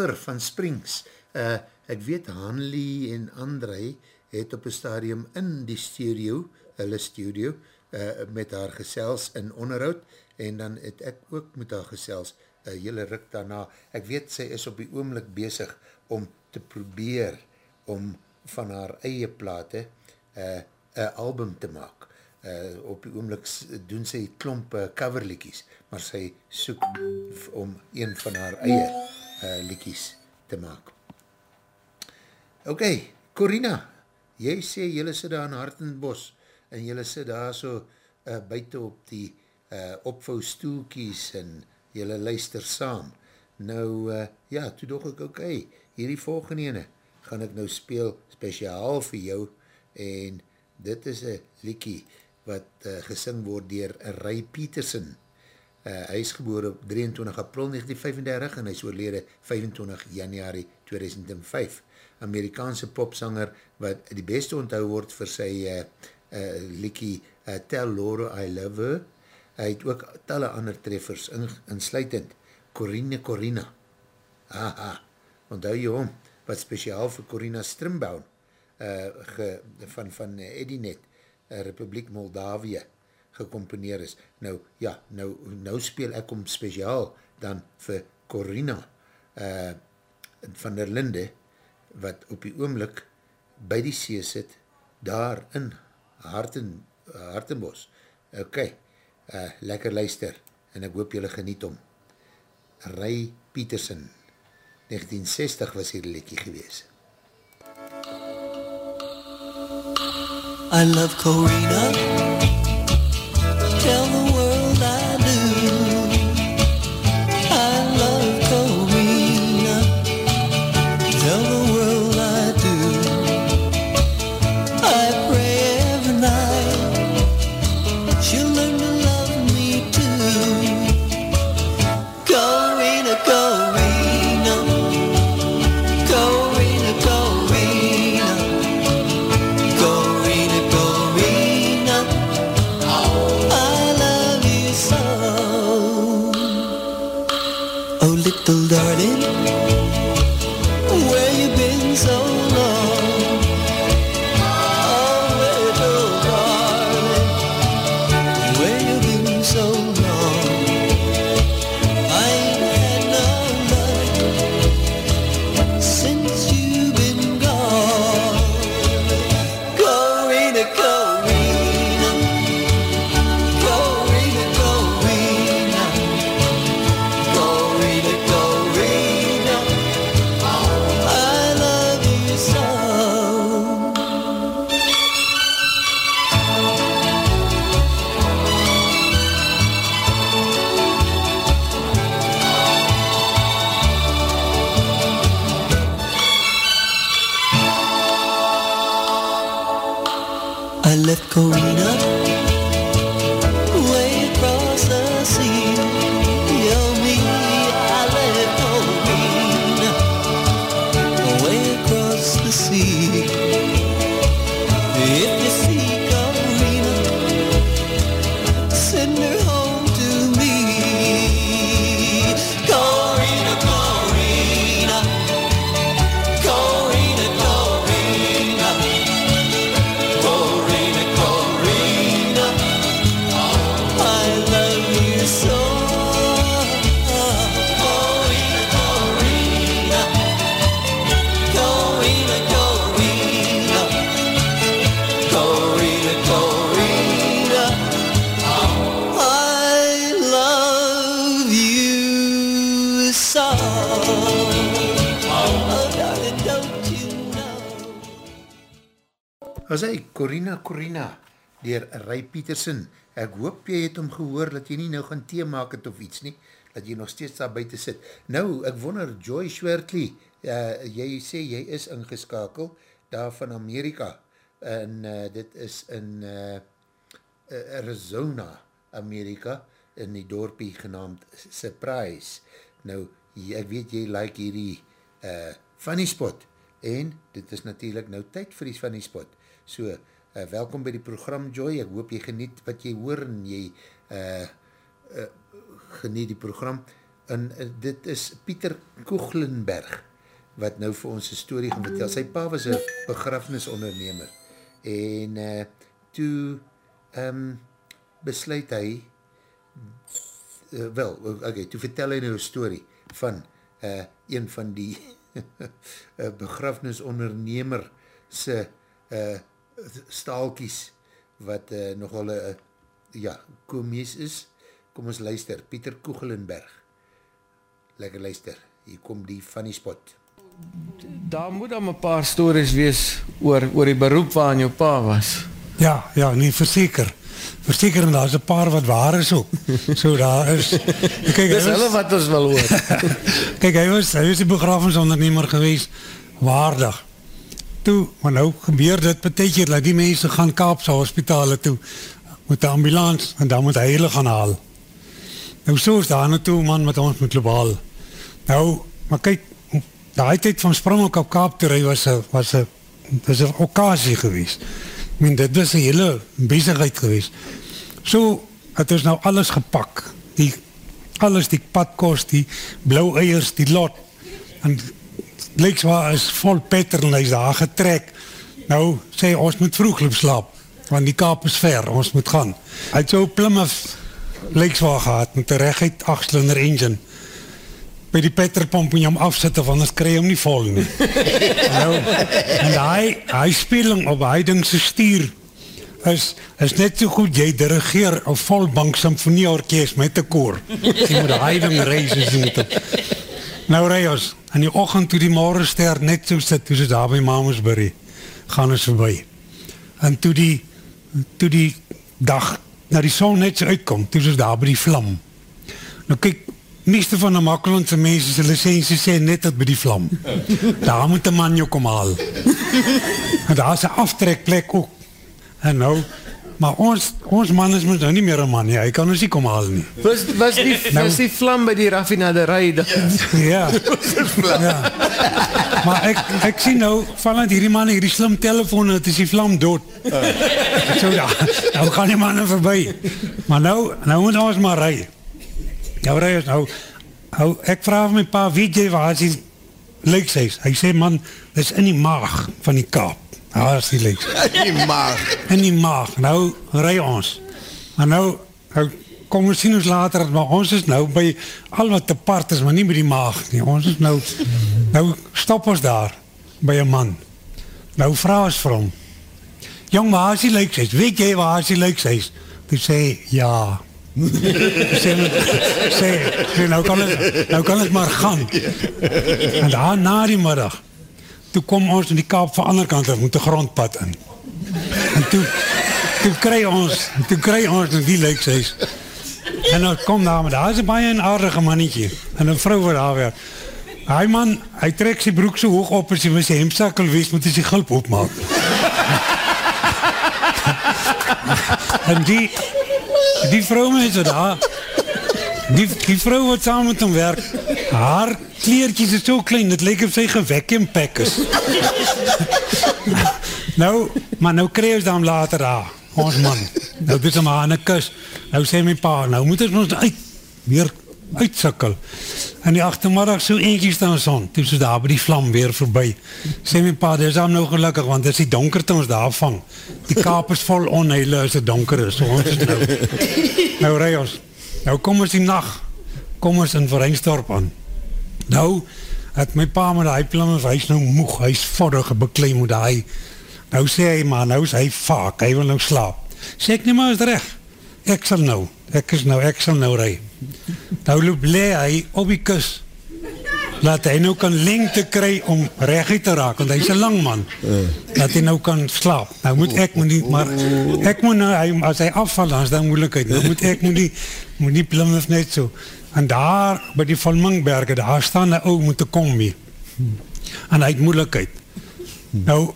Jager van Springs, uh, ek weet Hanley en André het op een stadium in die studio, hulle studio, uh, met haar gesels in onderhoud, en dan het ek ook met haar gesels, uh, jylle ruk daarna, ek weet sy is op die oomlik bezig om te probeer om van haar eie plate een uh, album te maak. Uh, op die oomlik doen sy klomp uh, coverlikies, maar sy soek om een van haar eie uh, likies te maak. Ok, Corina, jy sê jylle sit daar in Hartenbos en jylle sit daar so uh, buiten op die uh, opvou stoelkies en jylle luister saam. Nou, uh, ja, toe dog ek, ok, hierdie volgende ene gaan ek nou speel speciaal vir jou en dit is een liekie wat uh, gesing word dier Ray Peterson. Uh, hy is geboor op 23 april 1935 en hy is oorlede 25 januari 2005. Amerikaanse popsanger wat die beste onthou word vir sy uh, uh, liekie uh, Tell Laura I Love Her. Hy het ook talle ander treffers in, insluitend. Corine Corina. Aha, onthou jy hom, wat speciaal vir Corina Strimbaum uh, ge, van, van Edinet, uh, Republiek Moldavië, gecomponeer is. Nou, ja, nou, nou speel ek om speciaal dan vir Corina uh, van der Linde, wat op die oomlik by die see sit, daar in Harten, Hartenbos. Ok, uh, lekker luister, en ek hoop julle geniet om. Ray Peterson, 1960 was hier lekkie gewees. I love Corina Tell the Ray Peterson, ek hoop jy het om gehoor dat jy nie nou gaan thee maak het of iets nie, dat jy nog steeds daar buiten sit. Nou, ek wonder, Joy Schwertley, uh, jy sê jy is ingeskakel daar van Amerika, en uh, dit is in uh, Arizona, Amerika, in die dorpie genaamd Surprise. Nou, ek weet jy like hierdie uh, funny spot, en dit is natuurlijk nou tyd vir die funny spot. So, uh, welkom by die program Joy, ek hoop jy geniet wat jy hoor en jy uh, uh, geniet die program. en uh, dit is Pieter Koeglenberg, wat nou vir ons een story gaan vertel. Sy pa was een begrafenisondernemer, en uh, toe um, besluit hy, uh, wel, okay, toe vertel hy nou een story van uh, een van die begrafenisondernemer se uh, staalkies, wat uh, nogal een, uh, ja, komies is. Kom ons luister, Pieter Koegelenberg. Lekker luister, hier kom die funny spot. Daar moet dan een paar stories wees oor, oor die beroep waarin jou pa was. Ja, ja, nie verseker. Verseker, en daar is een paar wat waar is ook. So daar is... Kijk, Dis hulle wat ons wil hoor. Kijk, hy was, hy was die begrafensondernemer geweest, waardig. Toe, maar nou gebeur dit betekent dat die mense gaan Kaapse hospitale toe, met de ambulance, en dan moet hy hulle gaan haal. Nou so is daar naartoe, man, met ons moet globaal. Nou, maar kijk, die tijd van Springbok op Kaap te rij was een, was een, was een occasie geweest. Ik meen, dit was een hele bezigheid geweest. So, het is nou alles gepak. Die, alles, die padkost, die blauw eiers, die lot. En lyks waar is vol petter en hy is daar getrek. Nou, sê, ons moet vroeg loop slaap, want die kaap is ver, ons moet gaan. Hy het so Plymouth lyks waar gehad, met een rechtheid 8-cylinder engine by die petrolpomp moet jy hom afsitte, want ons kry hom nie vol nie. nou, en hy, hy speling op hy ding sy stuur is, is net so goed, jy dirigeer een volbank symfonieorkest met een koor. Jy moet hy ding reis, jy moet. Nou rij ons, in die ochend toe die morgenster net so sit, toe sy daar by Mamersbury, gaan ons voorbij. En toe die, toe die dag, na die son net so uitkom, toe sy daar by die vlam. Nou kyk, meeste van die makkelandse mense se licensie sê net dat by die vlam. Daar moet een man jou kom haal. En daar is een aftrekplek ook. En nou, maar ons, ons man is nou nie meer een man, ja, hy kan ons nie kom haal nie. Was, was, die, nou, was die vlam by die raffinaderij? Ja. ja. Maar ek, ek sien nou, van dat hierdie man hierdie slim telefoon, het is die vlam dood. So ja, nou gaan die mannen voorbij. Maar nou, nou moet ons maar rijden. Ja, maar is nou, nou, ek vraag my pa, weet jy waar is die leekseis? Hy sê, man, dit is in die maag van die kaap. Daar is die leekseis. In die maag. In die maag. Nou, rij ons. Maar nou, nou kom ons sien ons later, maar ons is nou by al wat te part is, maar nie by die maag nie. Ons is nou, nou stop ons daar, by een man. Nou vraag ons vir hom, jong, waar is die leekseis? Weet jy waar is die leekseis? Toe sê, ja, sê, sê, sê nou, kan het, nou kan het maar gaan. En daar na die middag, toe kom ons in die kaap van ander kant, moet die grondpad in. En toe, toe kry ons, toe kry ons in die leekseis. En nou kom daar, maar daar is een baie een aardige mannetje. En een vrou wat daar weer. Hy man, hy trek sy broek so hoog op, as hy met sy hemsakkel wees, moet hy sy gulp opmaak. en die, die vrou mense daar, die, die vrou wat saam met hom werk, haar kleertjes is so klein, het lyk of sy gewekken pek is. nou, maar nou kry ons dan later daar, ons man, nou dit is maar aan een kus, nou sê my pa, nou moet ons uit, weer uitsikkel. En die achtermiddag so eentje staan son, toe is daar by die vlam weer voorbij. Sê my pa, dit is dan nou gelukkig, want dit is die donkerte ons daar vang. Die kaap is vol onheile as het donker is, ons is nou. Nou rij ons, nou kom ons die nacht, kom ons in Vereinsdorp aan. Nou, het my pa met die plan, hy is nou moeg, hy is voddig, bekleem met die. Nou sê hy, maar nou is hy vaak, hy wil nou slaap. Sê ek nie, maar is recht. Ek sal nou, ek is nou, ek sal nou rij. Nou loop le hy op die kus. Laat hy nou kan lengte kry om reguit te raak, want hy is 'n lang man. Laat hy nou kan slaap. Nou moet ek moet nie maar ek moet nou hy, as hy afval dan is dan moeilikheid. Nou moet ek moet nie moet nie Plymouth net so. En daar by die Volmingberge, daar staan 'n ou met 'n kombi. En hy het moeilikheid. Nou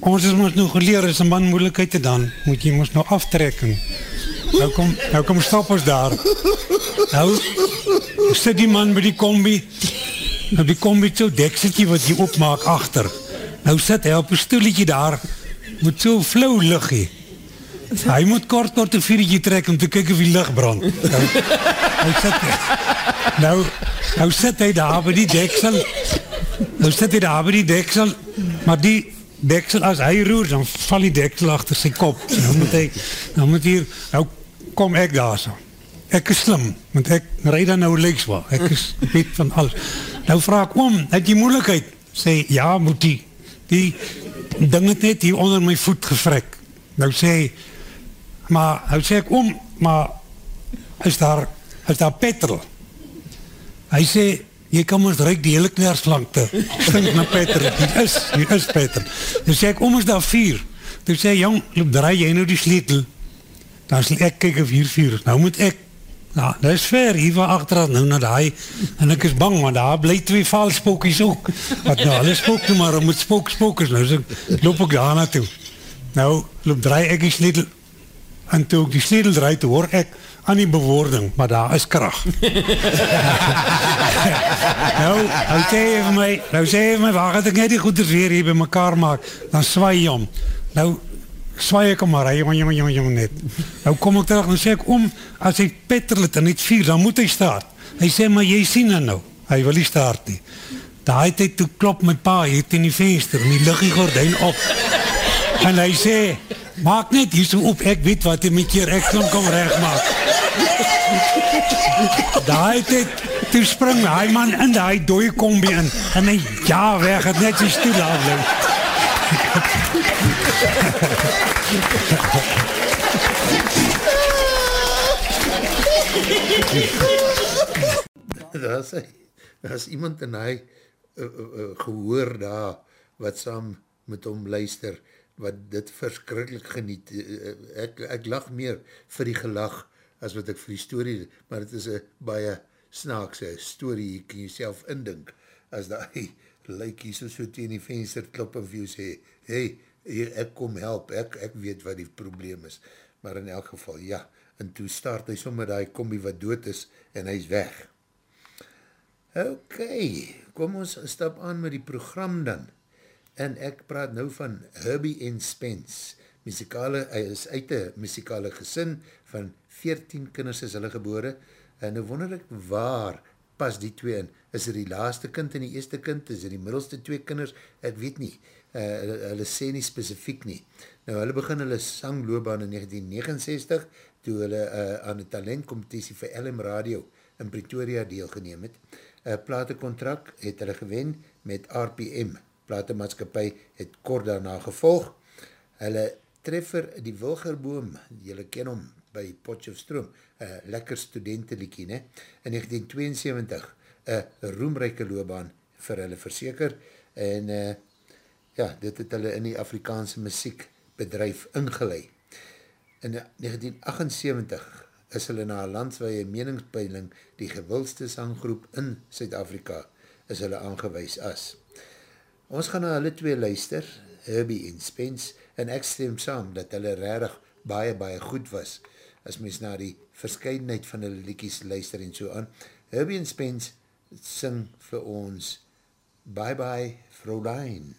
ons is mos nou geleer as 'n man moeilikheid het dan moet jy mos nou aftrek. Nou kom nou kom stop ons daar. Nou sit die man by die kombi. Nou die kombi so dekseltjie wat jy opmaak agter. Nou sit hy op 'n stoeltjie daar met so flou liggie. Hy moet kort kort een vieretje trek om te kyk of die licht brand. Nou, nou, sit, nou, nou sit hy daar by die deksel, nou sit hy daar by die deksel, maar die deksel, as hy roer, dan val die deksel achter sy kop. Nou moet hy, nou moet hier, nou kom ek daar so. Ek is slim, want ek rijd dan nou leekswa. Ek is weet van alles. Nou vraag ek om, het jy moeilijkheid? Sê, ja, moet die, die ding het net hier onder my voet gefrik. Nou sê, maar, sê ek om, maar, is daar, is daar petrol? Hy sê, jy kan ons ruik die hele knersflankte, stink na petrol, hier is, hier is petrol. Nou sê ek, om is daar vier. Nou sê, jong, loop, draai jy nou die sleutel, dan sê ek, kyk of hier vier is. Nou moet ek, nou, dat is ver, hier van achterat, nou na die, en ek is bang, want daar bly twee valspookies ook. Wat nou, hulle spook maar, moet spook, spook is, nou so, loop ek daar naartoe. Nou, loop, draai ek die sleutel, en toe ek die sleutel draai, toe hoor ek, aan die bewoording, maar daar is kracht. nou, nou sê vir my, nou sê vir my, waar het ek net die goeders weer hier by mekaar maak, dan swaai jy om. Nou, swaai ek om maar, jongen, jongen, jongen, jongen, net. Nou kom ek terug, dan sê ek om, as hy petrol het en net vier, dan moet hy staat. Hy sê, maar jy sien dan nou, hy wil nie staat nie. Daai tyd toe klop my pa hier in die venster, en die liggie gordijn op. En hy sê, maak net hier so op, ek weet wat hy met keer, ek kan kom recht maak. Daai het toe spring hy man in daai dooie kombi in en hy ja weg het net sy stoel aflou. daar daar is iemand in hy uh, uh, gehoor daar wat saam met hom luister, wat dit verskrikkelijk geniet. Uh, ek, ek lach meer vir die gelach as wat ek vir die story, maar het is een baie snaakse story, jy kan jyself indink, as die lyk hier so so tegen die venster klop vir jou sê, hey, ek kom help, ek, ek weet wat die probleem is, maar in elk geval, ja, en toe start hy sommer die kombi wat dood is, en hy is weg. Ok, kom ons stap aan met die program dan, en ek praat nou van Herbie and Spence, muzikale, hy is uit een muzikale gesin van 14 kinders is hulle gebore, en nou wonder ek waar pas die twee in, is er die laaste kind en die eerste kind, is er die middelste twee kinders, ek weet nie, uh, hulle, hulle sê nie specifiek nie. Nou hulle begin hulle sangloobaan in 1969, toe hulle uh, aan die talentcompetitie vir LM Radio in Pretoria deelgeneem het. Uh, platekontrak het hulle gewen met RPM, platemaatskapie het kort daarna gevolg. Hulle treffer die Wilgerboom, julle ken hom, by Potjofstroom, een lekker studentenliekie, ne? In 1972, een roemrijke loopbaan vir hulle verseker, en uh, ja, dit het hulle in die Afrikaanse muziekbedrijf ingeleid. In 1978 is hulle na een landswaie meningspeiling die gewildste sanggroep in Suid-Afrika is hulle aangewees as. Ons gaan na hulle twee luister, Herbie en Spence, en ek stem saam dat hulle rarig baie, baie goed was, as mens na die verscheidenheid van hulle liekies luister en so aan. Herbie and Spence sing vir ons Bye Bye Fräulein.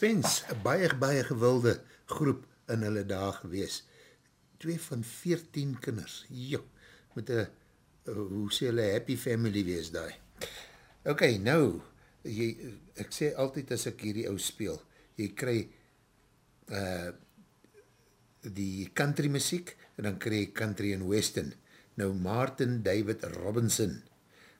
Spence, baie, baie gewilde groep in hulle dag gewees. Twee van veertien kinders, jo, met een, hoe sê hulle, happy family wees daai. Ok, nou, jy, ek sê altyd as ek hierdie ou speel, jy kry uh, die country muziek, en dan kry jy country en western. Nou, Martin David Robinson,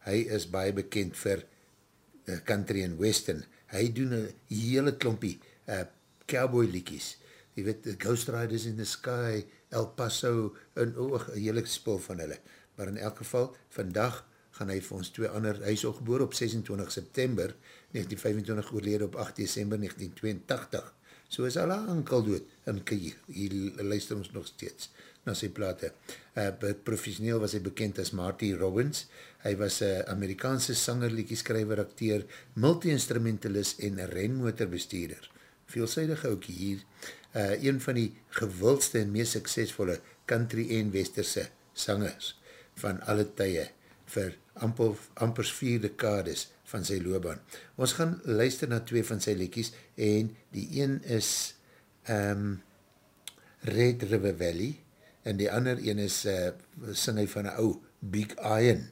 hy is baie bekend vir uh, country en western. Hy doen een hele klompie uh, cowboy liekies. Jy weet, Ghost Riders in the Sky, El Paso, en oog, een hele spul van hulle. Maar in elk geval, vandag gaan hy vir ons twee ander, hy is al geboor op 26 September 1925, oorlede op 8 December 1982. So is al ankel dood, en hier, hier luister ons nog steeds na sy plate. Uh, professioneel was hy bekend as Marty Robbins. Hy was een Amerikaanse sanger, liedjeskrijver, acteur, multi-instrumentalist en renmotorbestuurder. Veelzijdig ook hier. Uh, een van die gewildste en meest suksesvolle country en westerse sangers van alle tye vir amper, ampers vier dekades van sy loopbaan. Ons gaan luister na twee van sy liedjies en die een is um, Red River Valley en die ander een is, uh, sing hy van een ou, Big Iron.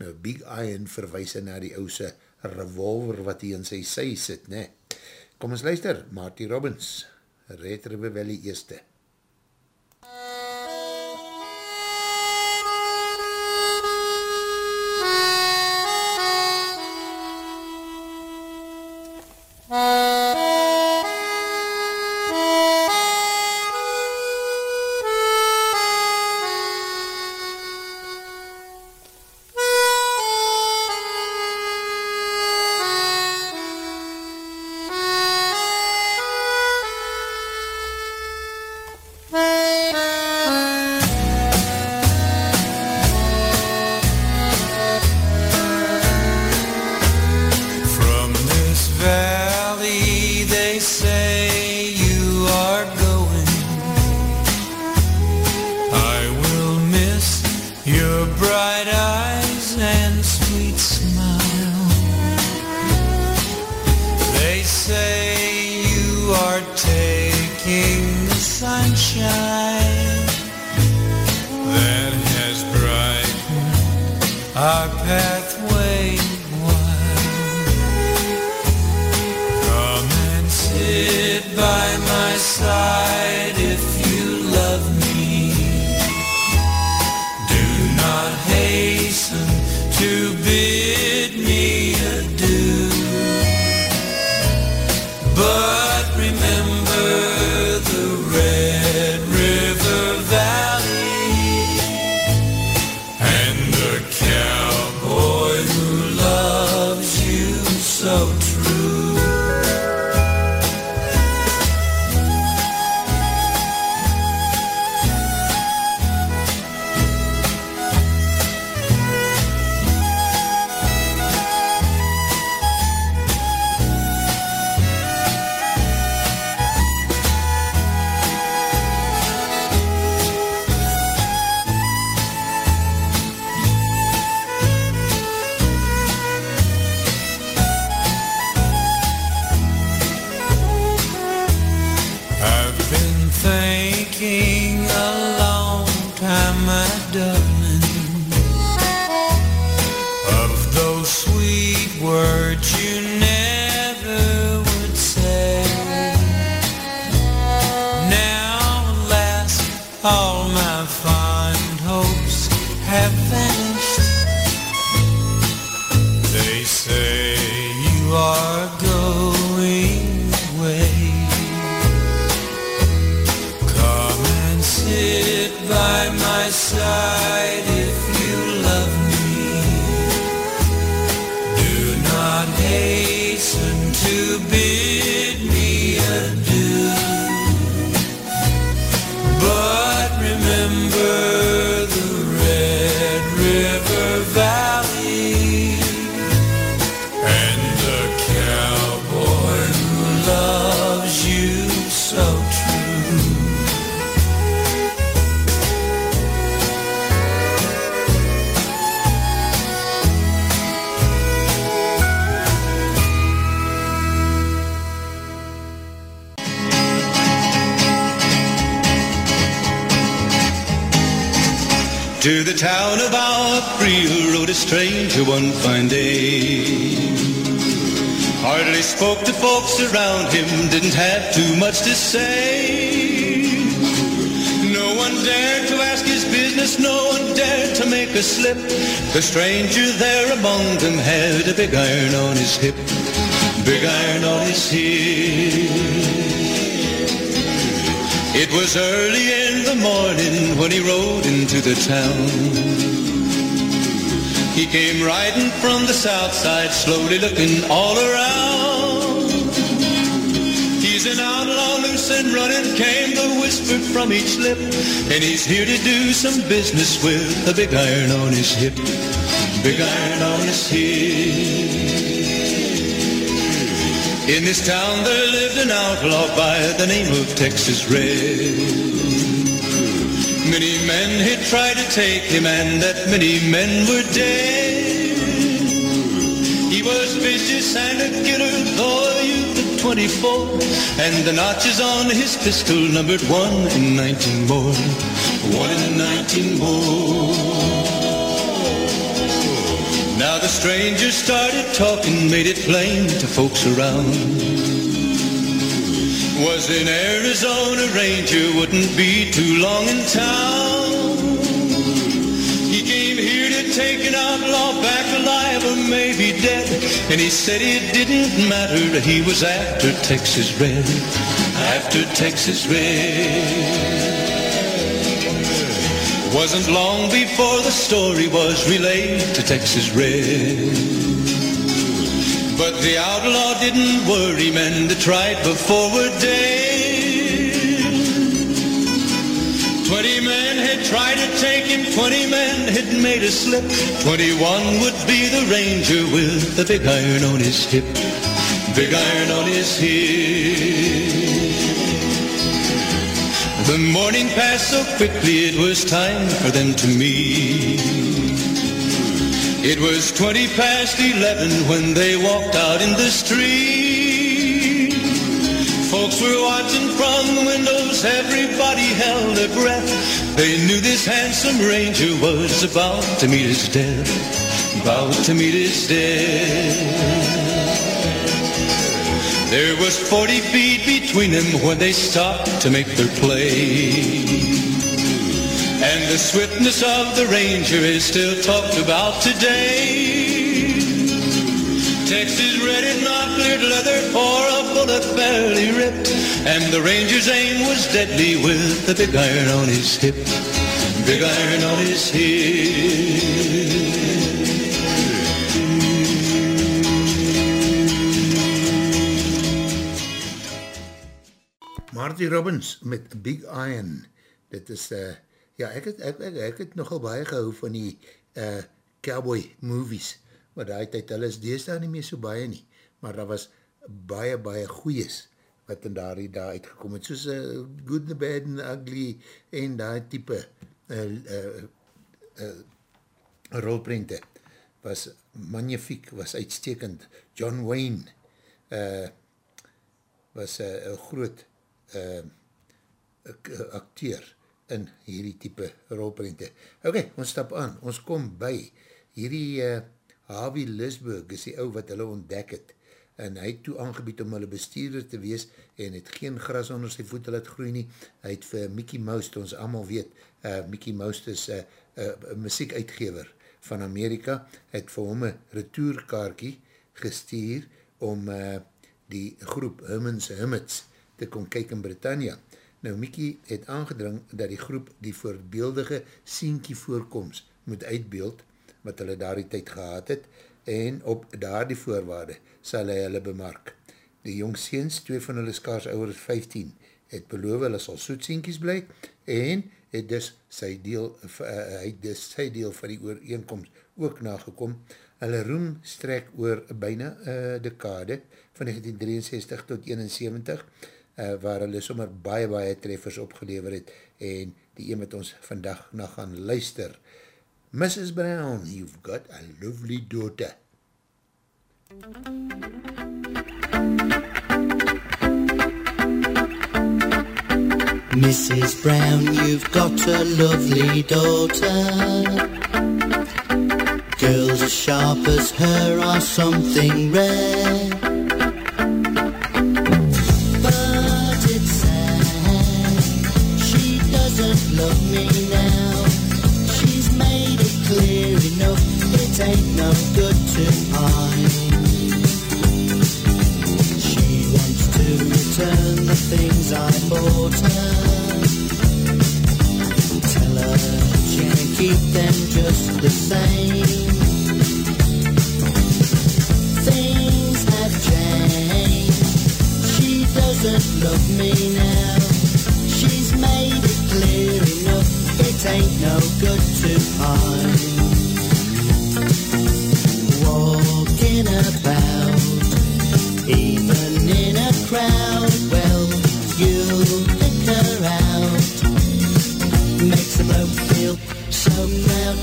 Nou, Big Iron verwijs hy na die ouse revolver wat hy in sy sy sit, ne? Kom ons luister, Marty Robbins, Red River Valley Eerste. Uh... stranger one fine day. Hardly spoke to folks around him, didn't have too much to say. No one dared to ask his business, no one dared to make a slip. The stranger there among them had a big iron on his hip, big iron on his hip. It was early in the morning when he rode into the town. Came riding from the south side, slowly looking all around. He's an outlaw, loose and running, came the whisper from each lip. And he's here to do some business with a big iron on his hip. Big iron on his hip. In this town there lived an outlaw by the name of Texas Red. Many men had tried to take him and that many men were dead. 24. And the notches on his pistol numbered one in 19 more. One in 19 more. Now the stranger started talking, made it plain to folks around. Was in Arizona Ranger, wouldn't be too long in town. Or maybe dead. And he said it didn't matter, he was after Texas Red. After Texas Red. Wasn't long before the story was relayed to Texas Red. But the outlaw didn't worry, men that tried before were dead. Tried to take him, twenty men had made a slip. Twenty-one would be the ranger with the big iron on his hip. Big iron on his hip. The morning passed so quickly it was time for them to meet. It was twenty past eleven when they walked out in the street. Folks were watching from the windows, everybody held their breath. They knew this handsome ranger was about to meet his death, about to meet his death. There was 40 feet between them when they stopped to make their play. And the swiftness of the ranger is still talked about today. Texas red and not cleared leather for a bullet barely ripped. And the ranger's aim was deadly with the big iron on his hip. Big iron on his hip. Marty Robbins met Big Iron. Dit is, uh, ja, ek het, ek, ek, ek het nogal baie gehou van die uh, cowboy movies, maar die tyd, hulle is dees daar nie meer so baie nie, maar daar was baie, baie goeies wat in daar die daar uitgekom het, soos uh, Good, the Bad and the Ugly en die type uh, uh, uh, rolprente was magnifiek, was uitstekend. John Wayne uh, was een uh, groot uh, acteur in hierdie type rolprente. Ok, ons stap aan, ons kom by hierdie uh, Harvey Lisburg is die ou wat hulle ontdek het en hy het toe aangebied om hulle bestuurder te wees en het geen gras onder sy voet laat groei nie. Hy het vir Mickey Mouse, ons allemaal weet, uh, Mickey Mouse is een uh, uh, muziekuitgever van Amerika, het vir hom een retourkaarkie gestuur om uh, die groep Hummins Hummits te kom kyk in Britannia. Nou, Mickey het aangedring dat die groep die voorbeeldige sienkie voorkomst moet uitbeeld, wat hulle daar die tyd gehad het, en op daar die voorwaarde sal hy hulle bemark. Die jongseens, twee van hulle skaars ouder 15, het beloof hulle sal soet sienkies bly, en het dus sy deel, uh, het dus sy deel van die ooreenkomst ook nagekom. Hulle roem strek oor byna uh, dekade, van 1963 tot 1971, uh, waar hulle sommer baie baie treffers opgelever het en die een met ons vandag na gaan luister. Mrs. Brown, you've got a lovely daughter. Mrs. Brown, you've got a lovely daughter. Girls as sharp as her are something rare. But it's sad, she doesn't love me ain't no good to hide. She wants to return the things I bought her. Tell her she can keep them just the same. Things have changed. She doesn't love me now. She's made it clear enough. It ain't no good to hide. Walking about, even in a crowd. Well, you'll pick her out. Makes a feel so proud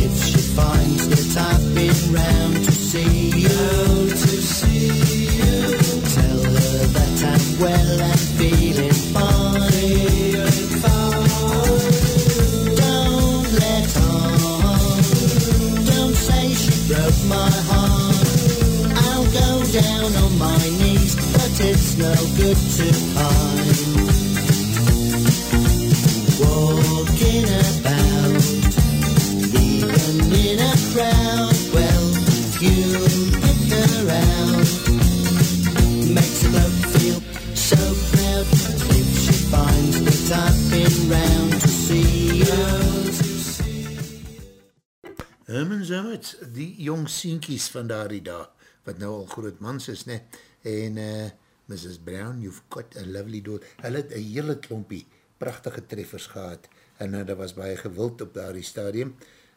if she finds that I've been round to see you. To see you. Tell her that I'm well and feeling fine. Don't let on. Don't say she broke my heart. No good to hide. Walking about, even in a crowd, well, you pick her out. Makes a bloke feel so proud if she finds that I've been round to see you. Herman Zomits, die jong sienkies van daardie dag, wat nou al groot mans is, ne? en uh, Mrs. Brown, you've got a lovely door. Hulle het een hele klompie prachtige treffers gehad, en uh, dat was baie gewild op daardie stadium,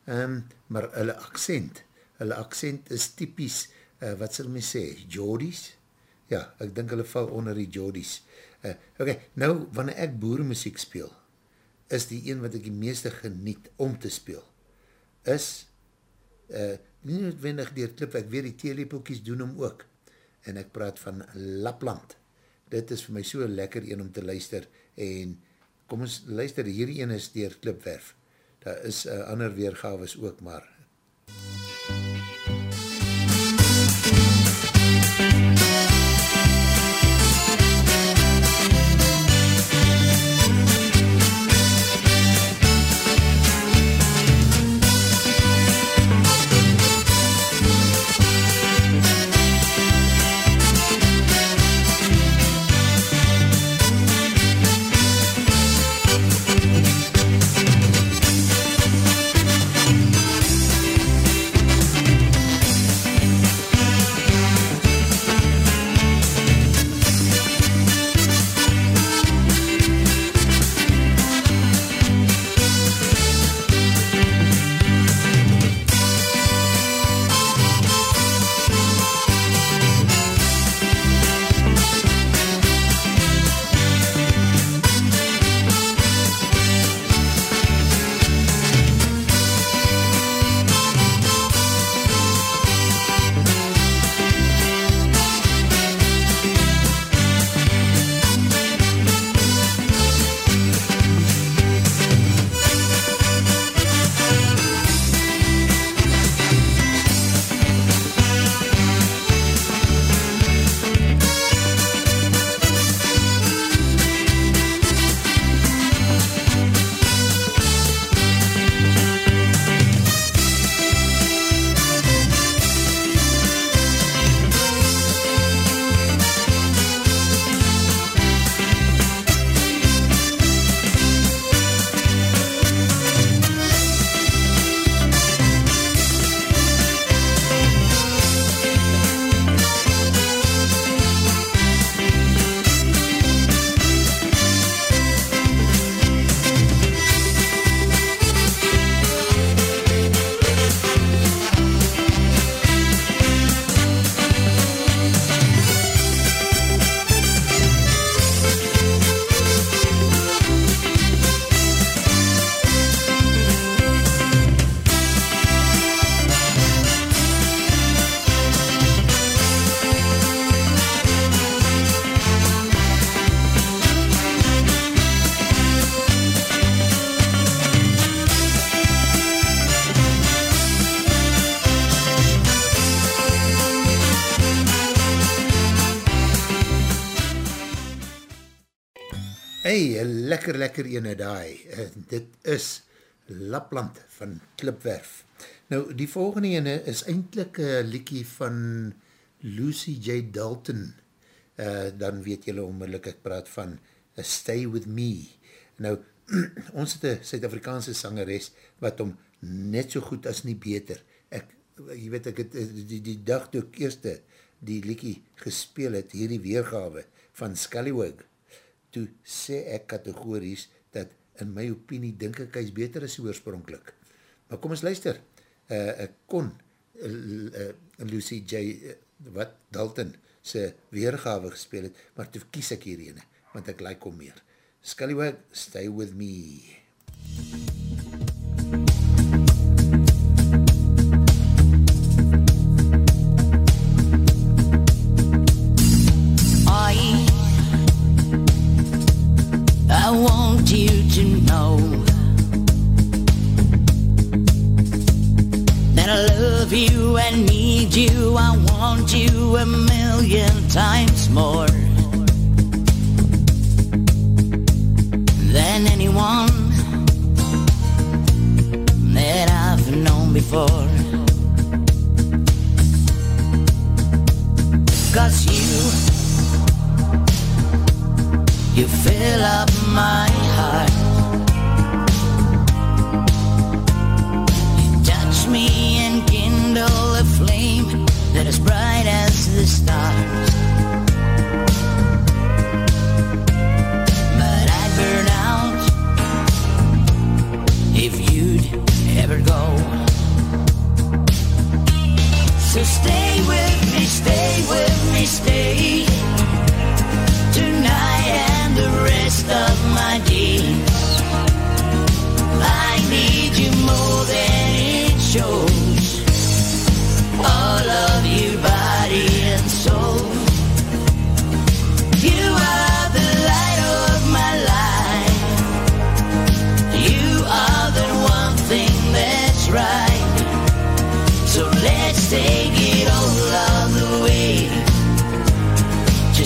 um, maar hulle accent, hulle accent is typies, uh, wat sal my sê, Jordies? Ja, ek dink hulle val onder die Jordies. Uh, ok, nou, wanneer ek boeremuziek speel, is die een wat ek die meeste geniet om te speel, is uh, nie noodwendig dier klip, ek weet die theelepelkies doen hom ook, en ek praat van Lapland. Dit is vir my so lekker een om te luister, en kom ons luister, hierdie een is dier klipwerf. Daar is uh, ander weergaves ook, maar Hey, lekker lekker ene daai. Uh, dit is Lapland van Klipwerf. Nou, die volgende ene is eindelijk een liekie van Lucy J. Dalton. Uh, dan weet julle onmiddellik, ek praat van uh, Stay With Me. Nou, ons het een Suid-Afrikaanse sangeres wat om net so goed as nie beter. Ek, jy weet, ek het die, die dag toe ek eerste die liekie gespeel het, hierdie weergawe van Scallywag, toe sê ek kategories dat in my opinie dink ek hy is beter as oorspronkelijk. Maar kom ons luister, uh, ek kon uh, uh, Lucy J. Uh, wat Dalton sy weergawe gespeel het, maar toe kies ek hier ene, want ek like om meer. Scallywag, stay with me. I I want you to know that I love you and need you. I want you a million times more than anyone that I've known before. Cause you you fill up my heart. You touch me and kindle a flame that is bright as the stars. But I'd burn out if you'd ever go. So stay with me, stay with me, stay tonight the rest of my days. I need you more than it shows. All of you,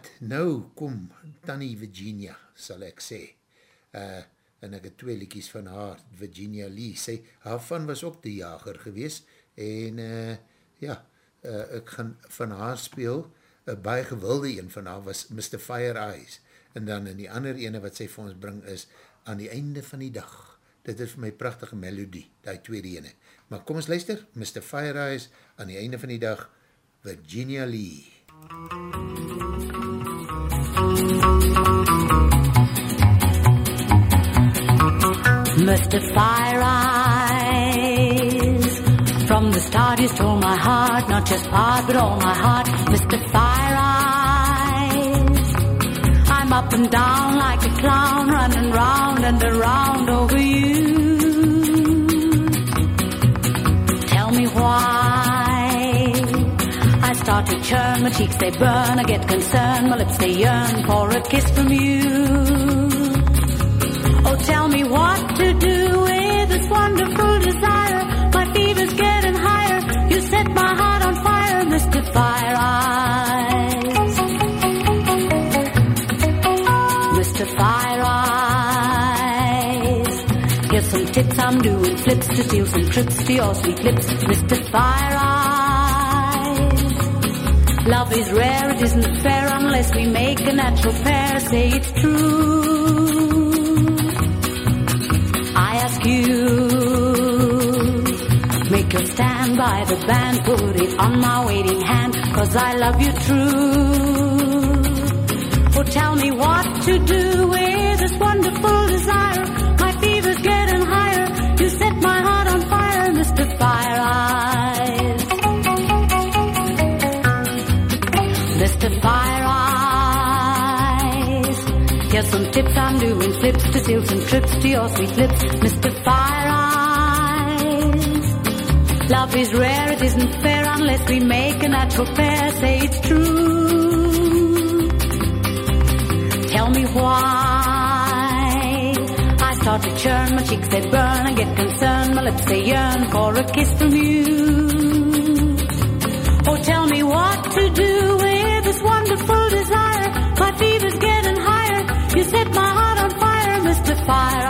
Right, nou kom Tanny Virginia, sal ek sê. Uh, en ek het twee liekies van haar, Virginia Lee, sy, haar van was ook die jager gewees, en uh, ja, uh, ek gaan van haar speel, een baie gewilde een van haar was Mr. Fire Eyes, en dan in die ander ene wat sy vir ons bring is, aan die einde van die dag, dit is vir my prachtige melodie, die tweede ene, maar kom ons luister, Mr. Fire Eyes, aan die einde van die dag, Virginia Lee. Mr. Fire Eyes. From the start, you stole my heart, not just part, but all my heart. Mr. Fire Eyes. I'm up and down like a clown, running round and around over you. Start to churn, my cheeks they burn, I get concerned, my lips they yearn for a kiss from you. Oh, tell me what to do with this wonderful desire. My fever's getting higher. You set my heart on fire, Mr. Fire Eyes. Mr. Fire Eyes. Here's some tips I'm doing flips to steal some trips to your sweet lips, Mr. Fire Eyes. Love is rare, it isn't fair unless we make a natural pair. Say it's true. I ask you, make your stand by the band, put it on my waiting hand, cause I love you true. Oh, tell me what to do with this wonderful desire. My fever's getting higher. You set my heart on fire, Mr. Fire Mr. Fire Eyes. Here's some tips I'm doing flips to steal some trips to your sweet lips, Mr. Fire Eyes. Love is rare, it isn't fair unless we make a natural pair. Say it's true. Tell me why I start to churn, my cheeks they burn, I get concerned, my lips they yearn for a kiss from you. Oh, tell me what to do desire. My fever's getting higher. You set my heart on fire, Mr. Fire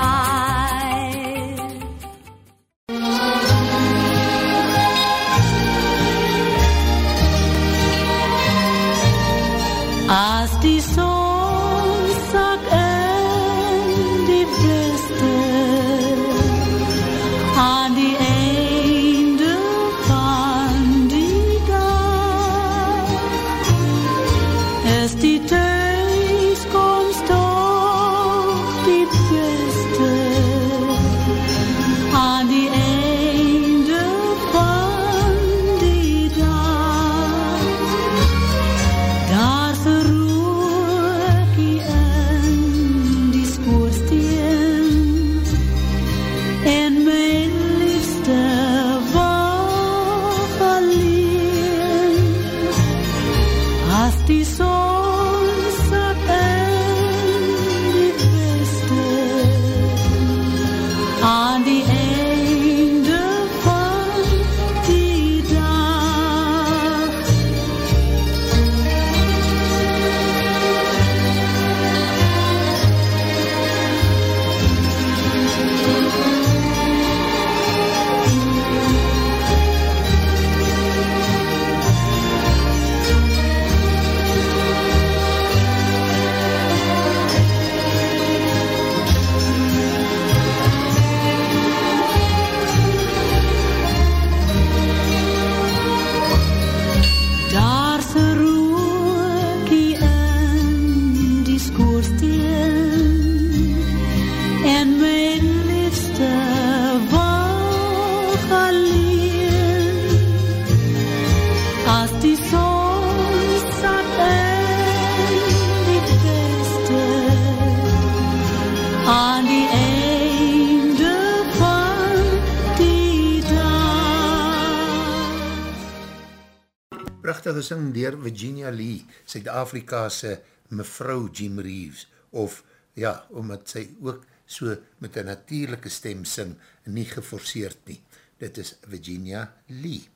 prachtige sing dier Virginia Lee, Suid-Afrika'se mevrou Jim Reeves, of ja, omdat sy ook so met een natuurlijke stem sing, nie geforceerd nie. Dit is Virginia Lee,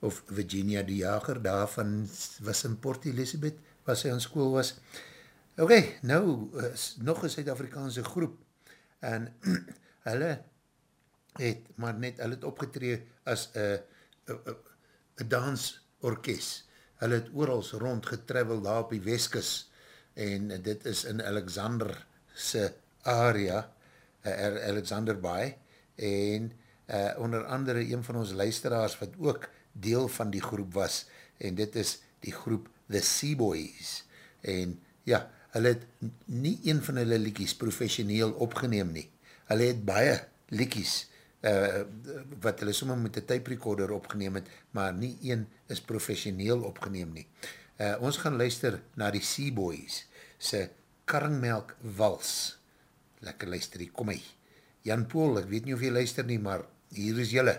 of Virginia die Jager, daarvan was in Port Elizabeth, waar sy aan school was. Ok, nou, is nog een Suid-Afrikaanse groep, en hulle het maar net, hulle het opgetree as een dansorkest. Hulle het oorals rond getravel daar op die Weskus en dit is in Alexander se area, uh, Alexander Bay en uh, onder andere een van ons luisteraars wat ook deel van die groep was en dit is die groep The Seaboys en ja, hulle het nie een van hulle liekies professioneel opgeneem nie. Hulle het baie liekies uh, wat hulle sommer met een tape recorder opgeneem het, maar nie een is professioneel opgeneem nie. Uh, ons gaan luister na die Seaboys se Karringmelk Wals. Lekker luister die, kom hy. Jan Poel, ek weet nie of jy luister nie, maar hier is jylle.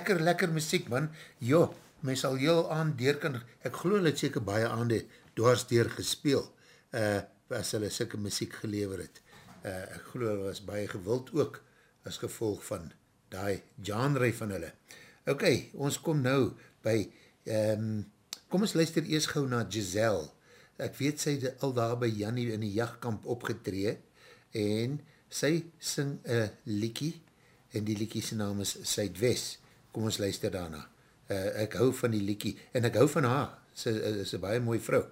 Lekker, lekker muziek man, jo, my sal heel aan deur kan, ek hulle het seker baie aande dwars deur gespeel, uh, as hulle sikke muziek gelever het. Uh, ek glo hulle was baie gewild ook, as gevolg van die genre van hulle. Ok, ons kom nou by, um, kom ons luister eers gauw na Giselle. Ek weet sy het al daar by Jannie in die jachtkamp opgetree, en sy sing een liekie, en die liekie sy naam is Suidwest. Kom ons luister daarna. Uh, ek hou van die liekie, en ek hou van haar. Sy is een baie mooie vrou.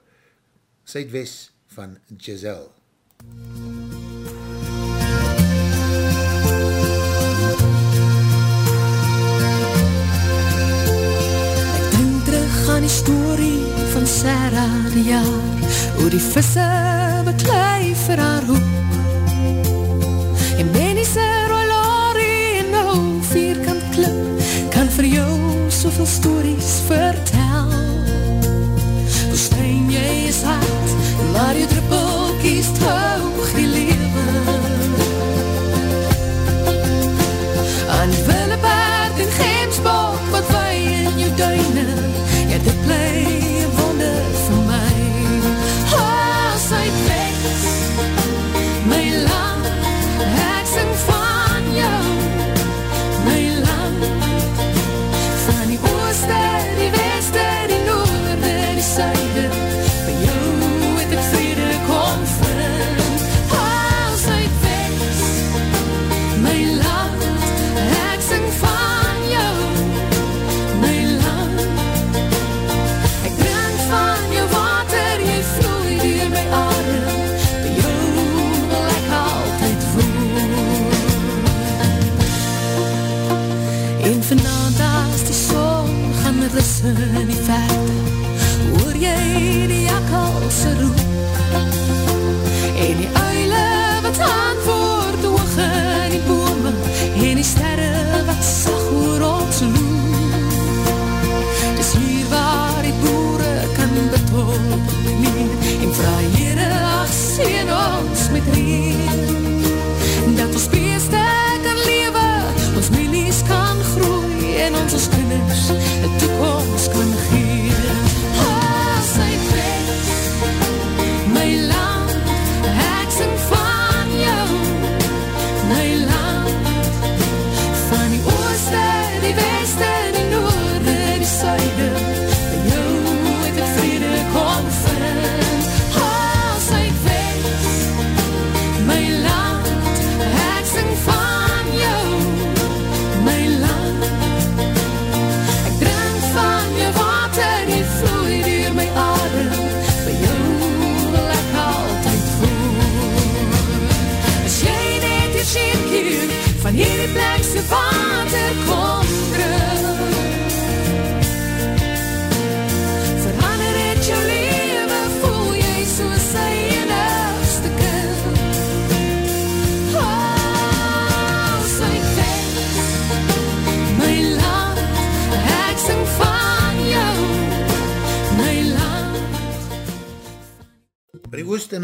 Suidwest van Giselle. Ek dink terug aan die story van Sarah die jaar Hoe die visse beklui vir haar hoek soveel stories vertel. Woestijn jy is hard, maar jou druppelkies droog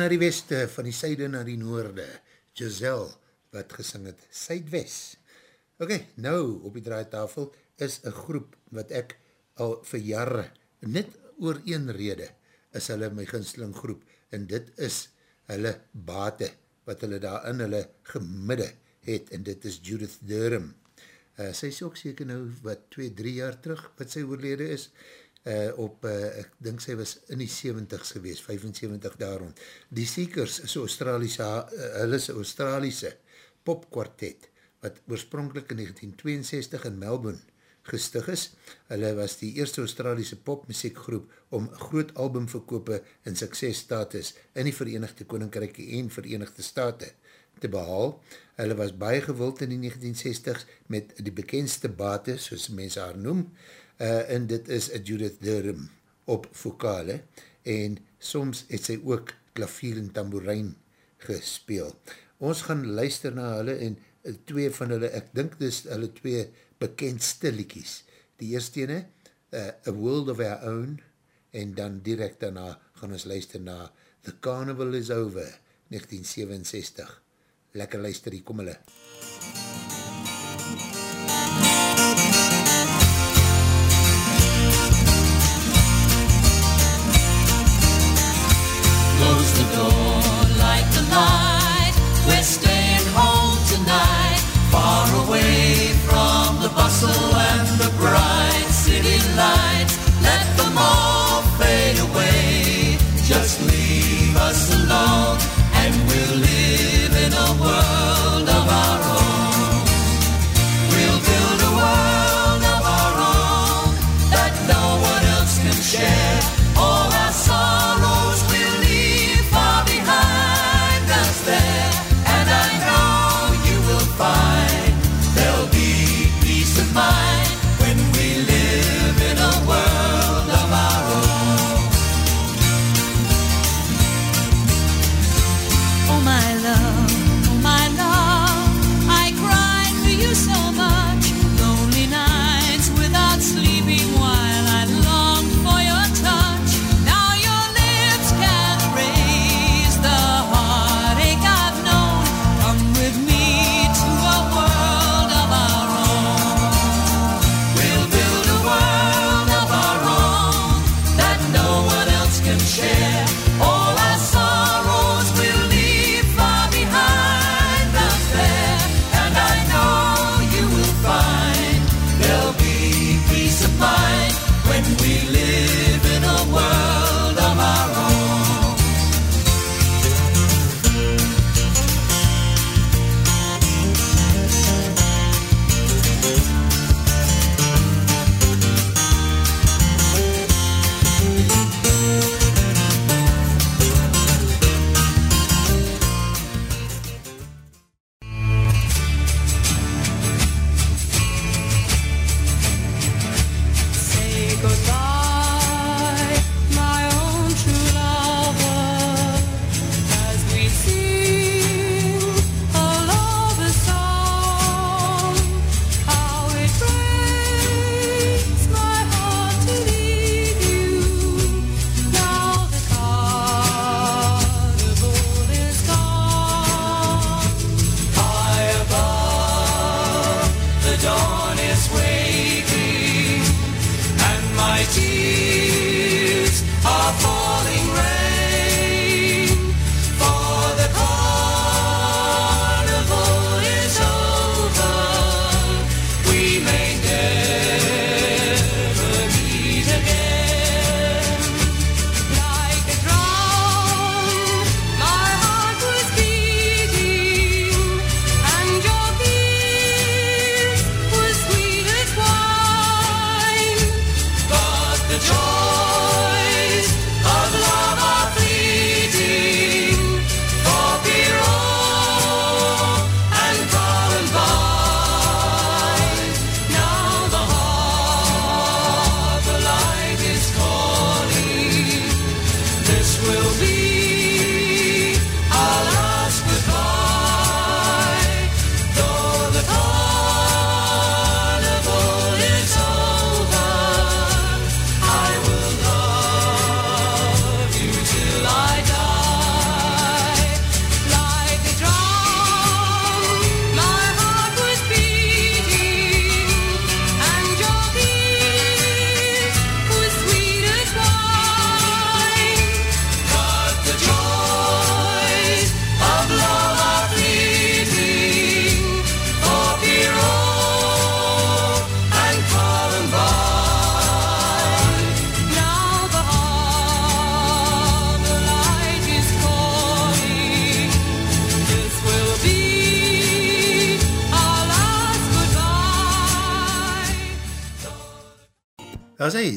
na die weste, van die syde na die noorde, Giselle, wat gesing het, Suidwest. Ok, nou op die draaitafel is een groep wat ek al vir jare, net oor een rede, is hulle my ginsling groep, en dit is hulle bate, wat hulle daar in hulle gemidde het, en dit is Judith Durham. Uh, sy is ook seker nou, wat, 2-3 jaar terug, wat sy oorlede is, uh, op, uh, ek dink sy was in die 70s gewees, 75 daar rond. Die Seekers is Australiese, uh, hulle is Australiese popkwartet, wat oorspronkelijk in 1962 in Melbourne gestig is. Hulle was die eerste Australiese popmuziekgroep om groot albumverkope en suksesstatus in die Verenigde Koninkrijk en Verenigde Staten te behaal. Hulle was baie gewild in die 1960s met die bekendste bate, soos mense haar noem, uh, en dit is Judith Durham op vokale, en soms het sy ook klavier en tamboerijn gespeel. Ons gaan luister na hulle en twee van hulle, ek dink dis hulle twee bekendste liekies. Die eerste ene, uh, A World of Our Own, en dan direct daarna gaan ons luister na The Carnival is Over, 1967. Lekker luister, hier kom hulle. Close light. We're staying home tonight, far away from the bustle and the bright city lights.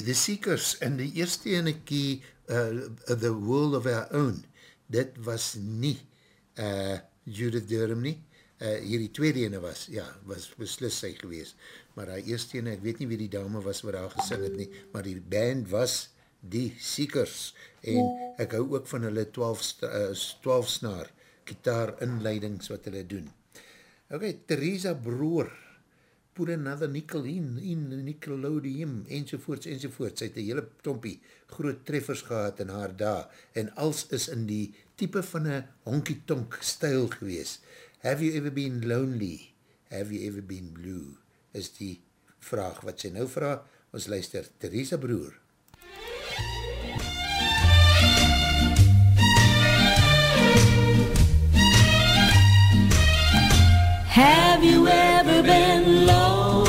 The Seekers, en die eerste enekie, uh, The World of Our Own, dit was nie uh, Judith Durham nie, uh, hierdie tweede ene was, ja, was beslis sy gewees, maar die eerste ene, ek weet nie wie die dame was wat daar gesing het nie, maar die band was die Seekers, en ek hou ook van hulle 12, uh, 12 snaar, gitaar inleidings wat hulle doen. Ok, Theresa Broer, put another nickel in, in Nickelodeon, enzovoorts, enzovoorts. Sy het een hele tompie groot treffers gehad in haar da, en als is in die type van een honky-tonk stijl gewees. Have you ever been lonely? Have you ever been blue? Is die vraag wat sy nou vraag. Ons luister, Theresa Broer. Have you ever been lonely?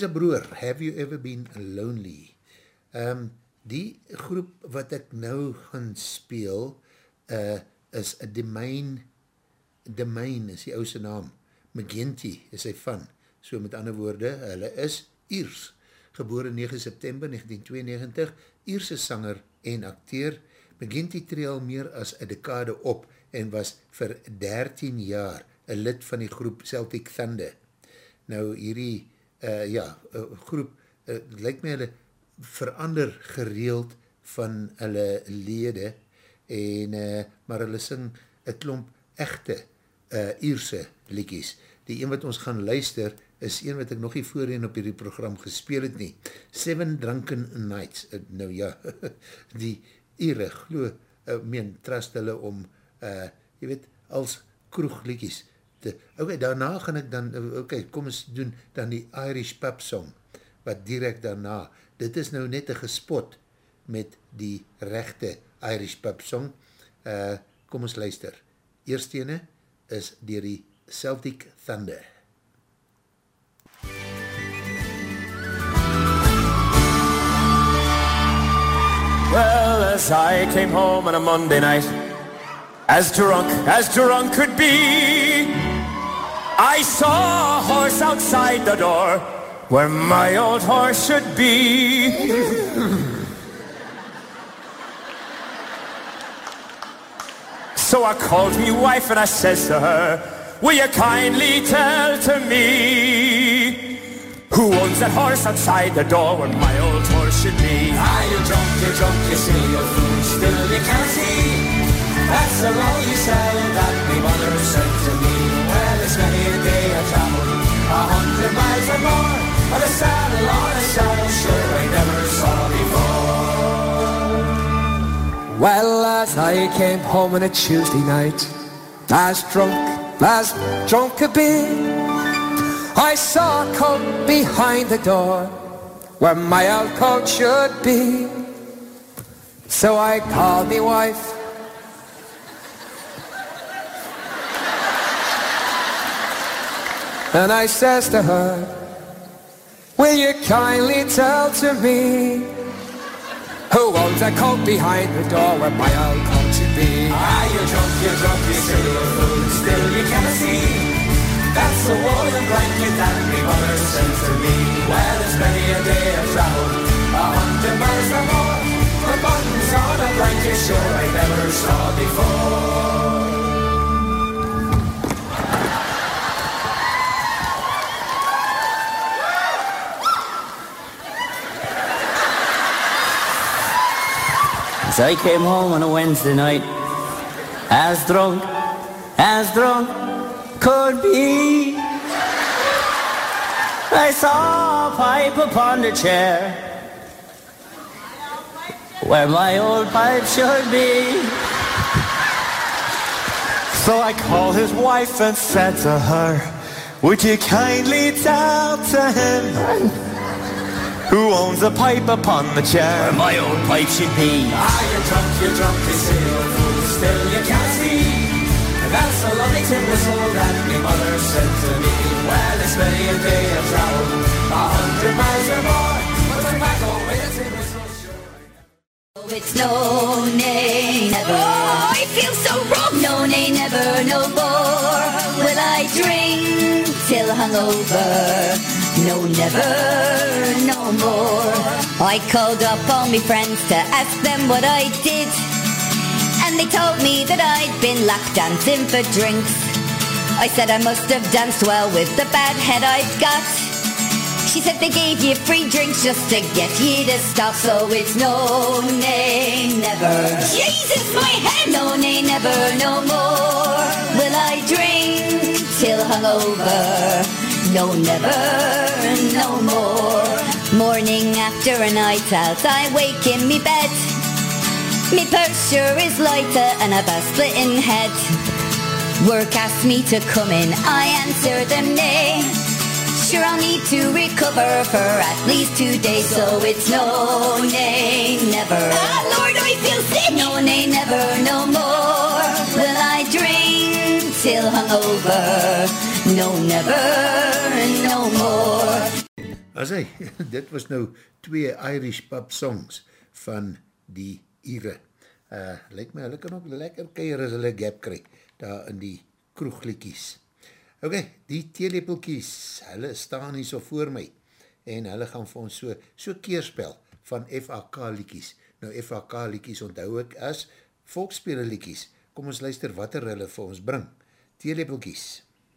Theresa Broer, have you ever been lonely? Um, die groep wat ek nou gaan speel, uh, is a Domain, Domain is die ouse naam, McGinty is hy van, so met ander woorde, hulle is Iers, geboren 9 September 1992, Ierse sanger en acteur, McGinty tree al meer as een dekade op en was vir 13 jaar een lid van die groep Celtic Thunder. Nou hierdie uh, ja, uh, groep, uh, lyk my hulle verander gereeld van hulle lede, en, uh, maar hulle sing een klomp echte uh, Ierse liedjies. Die een wat ons gaan luister, is een wat ek nog nie voorheen op hierdie program gespeel het nie. Seven Drunken Nights, uh, nou ja, die Iere, glo, uh, meen, trust hulle om, uh, jy weet, als kroegliedjies te, ok, daarna gaan ek dan, ok, kom ons doen dan die Irish Pub Song, wat direct daarna, dit is nou net een gespot met die rechte Irish Pub Song, uh, kom ons luister, eerste ene is dier die Celtic Thunder. Well, as I came home on a Monday night, as drunk as drunk could be, I saw a horse outside the door where my old horse should be. so I called me wife and I says to her, Will you kindly tell to me who owns that horse outside the door where my old horse should be? Are you drunk, you're drunk, you see your food, still you can't see. That's the law you say that my mother said to me. Hundred miles or more. A saddle, on a saddle, sure I never saw before. Well, as I came home on a Tuesday night, as drunk as drunk could be. I saw a coat behind the door where my old coat should be. So I called me wife. And I says to her, Will you kindly tell to me who owns that coat behind the door where my old coat should be? Ah, you're drunk, you're drunk, you say you're fool, still you cannot see. That's the woolen blanket that me mother sent to me. Well, it's many a day of travel, a hundred miles or more. The buttons on a blanket, sure I never saw before. As I came home on a Wednesday night, as drunk, as drunk could be. I saw a pipe upon the chair, where my old pipe should be. So I called his wife and said to her, Would you kindly tell to him who owns a pipe upon the chair? Where my old pipe should be. Ah, you're drunk, you're drunk, you say fool, still you can't see. That's a lovely tin whistle that me mother sent to me. Well, it's many a day of travel, a hundred miles or more. But when back home with a tin whistle, sure. Oh, it's no, nay, never. Oh, I feel so wrong. No, nay, never, no more. Will I drink till hungover? No, never, no more. I called up all my friends to ask them what I did. And they told me that I'd been lap dancing for drinks. I said I must have danced well with the bad head I've got. She said they gave you free drinks just to get you to stop. So it's no, nay, never. Jesus, my head! No, nay, never, no more. Will I drink till hungover? No, never, no more. Morning after a night out, I wake in me bed. Me purse sure is lighter and I've a splitting head. Work asked me to come in, I answer them nay. Sure I'll need to recover for at least two days, so it's no, nay, never. Ah, Lord, I feel sick! No, nay, never, no more. Will I drink till hungover? No, never, no more. As hy, dit was nou twee Irish pub songs van die Ire. Uh, lyk my, hulle kan ook lekker keir as hulle gap kry, daar in die kroegliekies. Ok, die theelepelkies, hulle staan hier so voor my, en hulle gaan vir ons so, so keerspel van FAK liekies. Nou FAK liekies onthou ek as volksspeler liekies. Kom ons luister wat er hulle vir ons bring. Theelepelkies.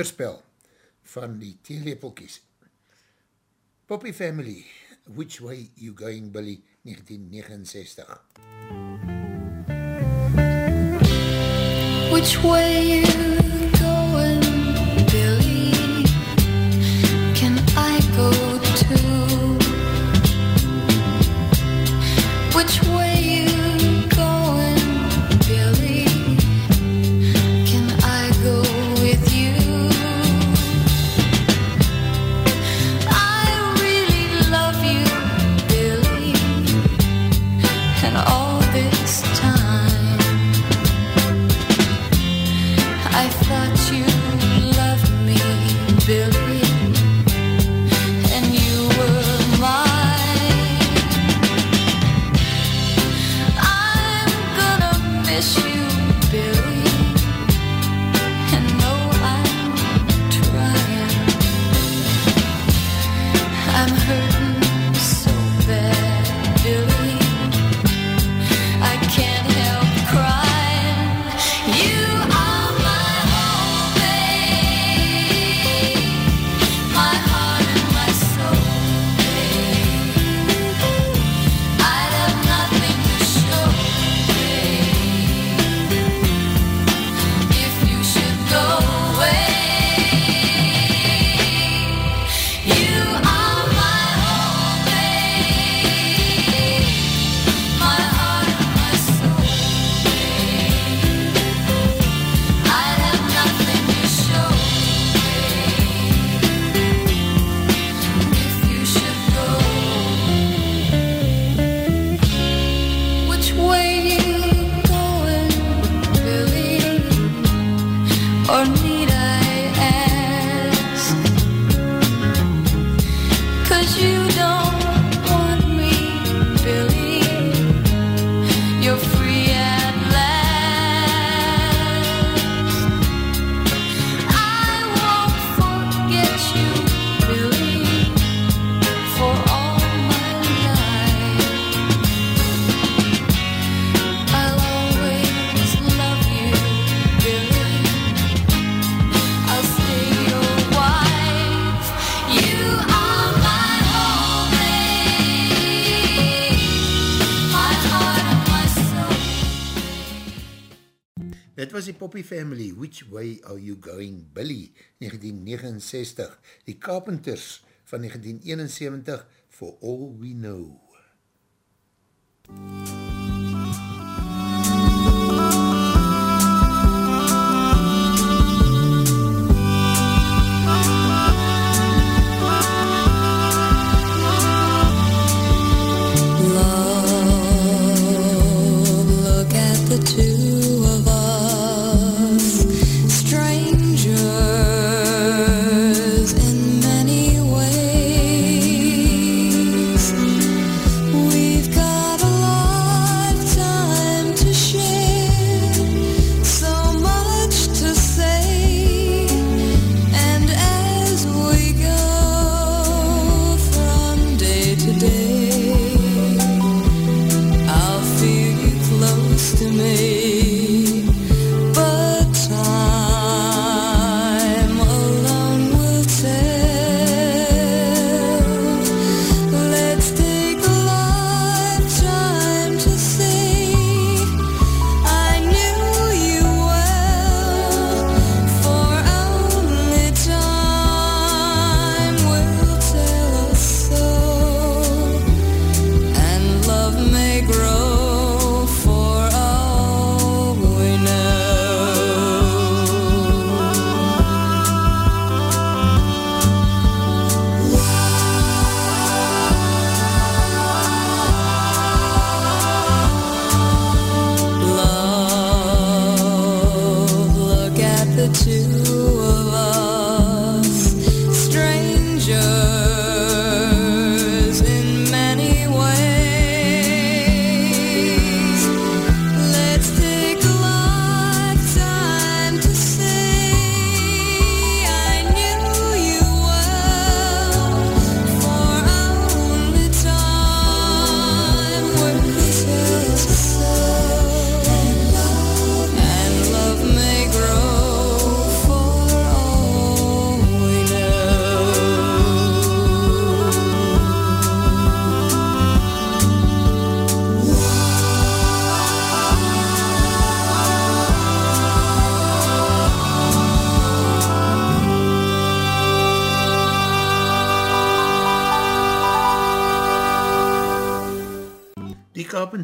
kleurspel van die theelepelkies. Poppy Family, Which Way You Going Billy, 1969. Which way you Poppy Family, Which Way Are You Going Billy, 1969, die Carpenters van 1971, For All We Know. MUZIEK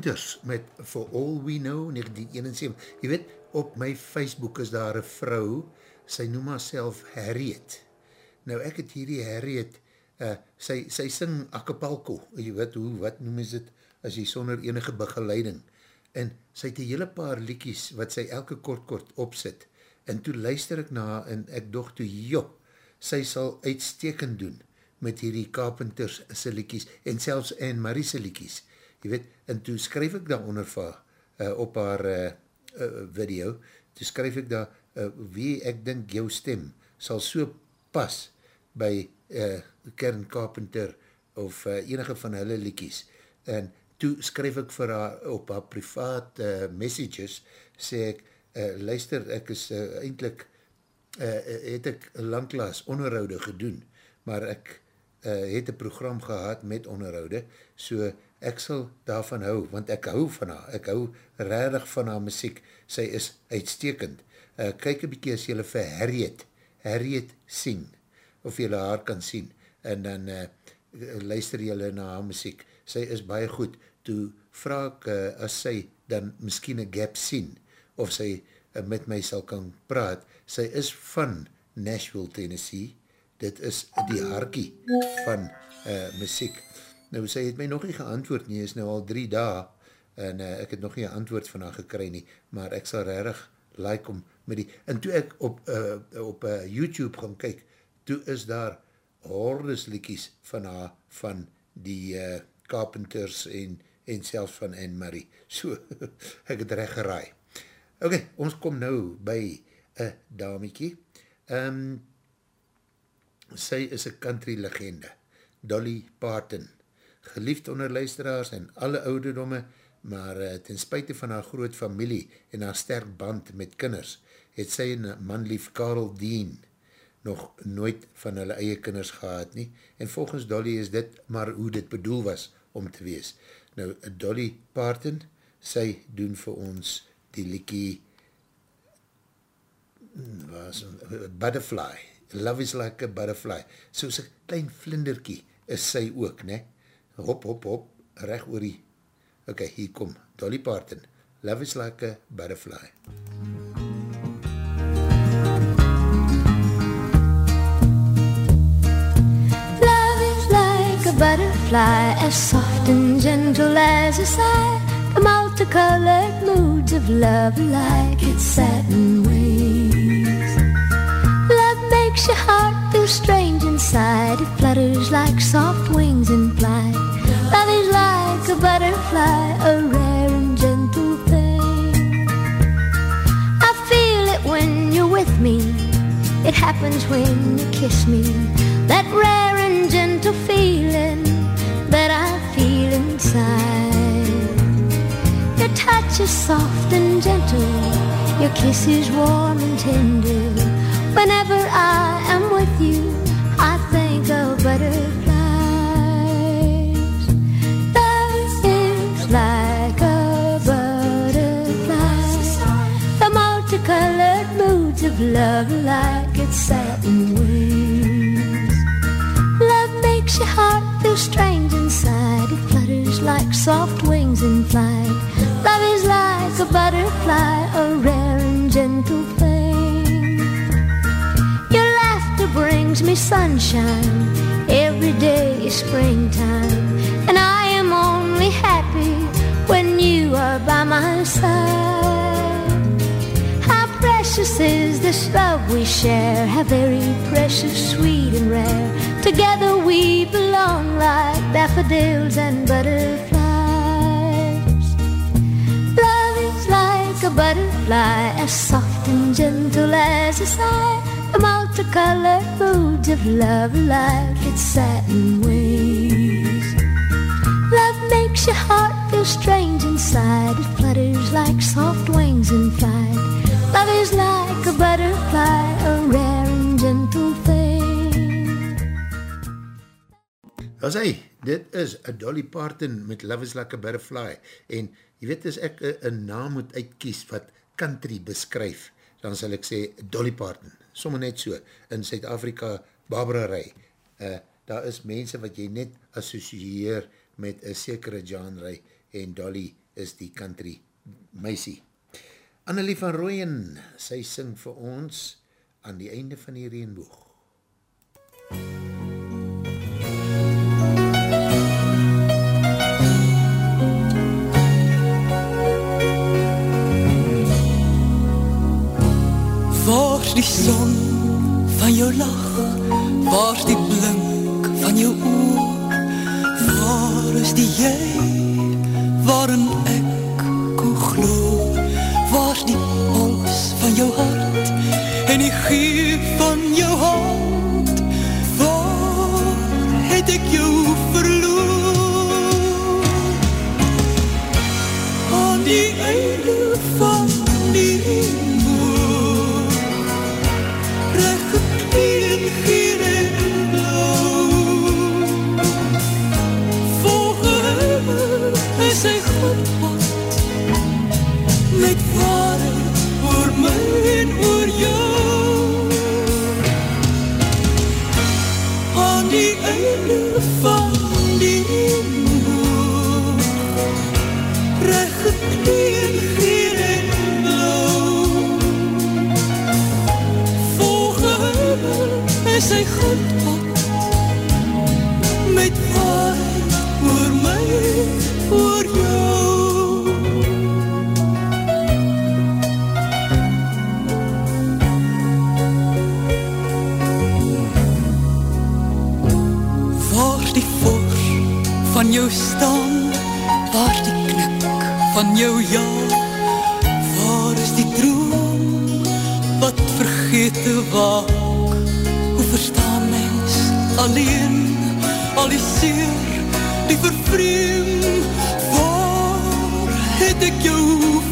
Carpenters met For All We Know 1971. Jy weet, op my Facebook is daar een vrou, sy noem haarself Harriet. Nou ek het hierdie Harriet, uh, sy, sy sing akapalko, jy weet hoe, wat noem is dit, as jy sonder enige begeleiding. En sy het een hele paar liekies wat sy elke kort kort opsit. En toe luister ek na en ek doog toe, joh, sy sal uitstekend doen met hierdie Carpenters sy liekies en selfs en Marie sy liekies. Jy weet, en toe skryf ek daar onder vir, uh, op haar uh, uh, video, toe skryf ek daar, uh, wie ek dink jou stem sal so pas by uh, Kern Carpenter of uh, enige van hulle liekies. En toe skryf ek vir haar op haar privaat uh, messages, sê ek, uh, luister, ek is uh, eindelijk, uh, het ek langklaas onderhoude gedoen, maar ek uh, het een program gehad met onderhoude, so ek sal daarvan hou, want ek hou van haar, ek hou rarig van haar muziek, sy is uitstekend. Uh, kyk een bykie as jylle vir Harriet, Harriet sing, of jylle haar kan sien, en dan uh, luister jylle na haar muziek, sy is baie goed, toe vraag ek, uh, as sy dan miskien een gap sien, of sy uh, met my sal kan praat, sy is van Nashville, Tennessee, dit is die harkie van uh, muziek. Nou, sy het my nog nie geantwoord nie, is nou al drie dae, en uh, ek het nog nie een antwoord van haar gekry nie, maar ek sal rarig like om met die, en toe ek op, uh, op uh, YouTube gaan kyk, toe is daar hordes liekies van haar, van die uh, Carpenters en, en selfs van Anne-Marie. So, ek het recht geraai. Ok, ons kom nou by een damiekie. Um, sy is een country legende, Dolly Parton, geliefd onder luisteraars en alle ouderdomme, maar uh, ten spuite van haar groot familie en haar sterk band met kinders, het sy een manlief Karel Dean nog nooit van hulle eie kinders gehad nie, en volgens Dolly is dit maar hoe dit bedoel was om te wees. Nou, Dolly Parton, sy doen vir ons die liekie was, Butterfly, Love is like a Butterfly, soos een klein vlinderkie is sy ook, ne? Hop, hop, hop, recht oor die, ok, hier kom, Dolly Parton, Love is like a Butterfly. Love is like a butterfly, as soft and gentle as a sigh. The multicolored moods of love like its satin wings. Love makes your heart strange inside. It flutters like soft wings in flight. Love is like a butterfly, a rare and gentle thing. I feel it when you're with me. It happens when you kiss me. That rare and gentle feeling that I feel inside. Your touch is soft and gentle. Your kiss is warm and tender. Whenever I am with you, I think of butterflies. Love is like a butterfly. The multicolored moods of love like its satin wings. Love makes your heart feel strange inside. It flutters like soft wings in flight. Love is like a butterfly, a rare and gentle thing. Brings me sunshine. Every day is springtime. And I am only happy when you are by my side. How precious is this love we share? How very precious, sweet and rare. Together we belong like daffodils and butterflies. Love is like a butterfly, as soft and gentle as a sigh. The multicolored moods of love like its satin wings. Love makes your heart feel strange inside. It flutters like soft wings in flight. Love is like a butterfly, a rare and gentle thing. As hy, dit is a Dolly Parton met Love is like a Butterfly en jy weet as ek een naam moet uitkies wat country beskryf, dan sal ek sê Dolly Parton, sommer net so, in Suid-Afrika, Barbara Ray, uh, daar is mense wat jy net associeer met een sekere genre en Dolly is die country meisie. Annelie van Rooyen, sy sing vir ons aan die einde van die reenboog. Waar die son van jou lach? Waar die blink van jou oor? Waar is die jy waarin ek kon glo? Waar die pols van jou hart en die gier van jou hand? Van jou ja Waar is die droom wat vergete waak? Hoe verstaan mens alleen al die seer, die vervreem? Waar het ek jou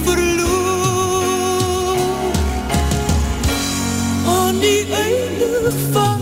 verloor? Aan die einde van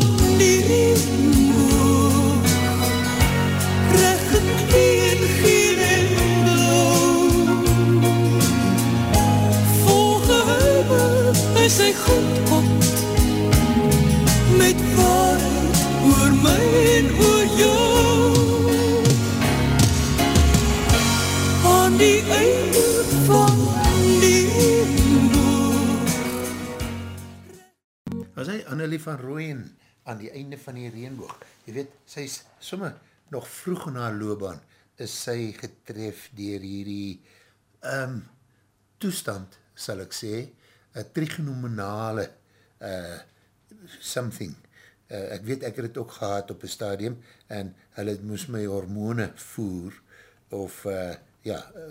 Hy Annelie van Rooyen aan die einde van die reenboog, jy weet, sy is somme nog vroeg in haar loopbaan, is sy getref dier hierdie um, toestand, sal ek sê, een trigonominale uh, something. Uh, ek weet, ek het het ook gehad op een stadium, en hulle moes my hormone voer, of uh, ja, uh,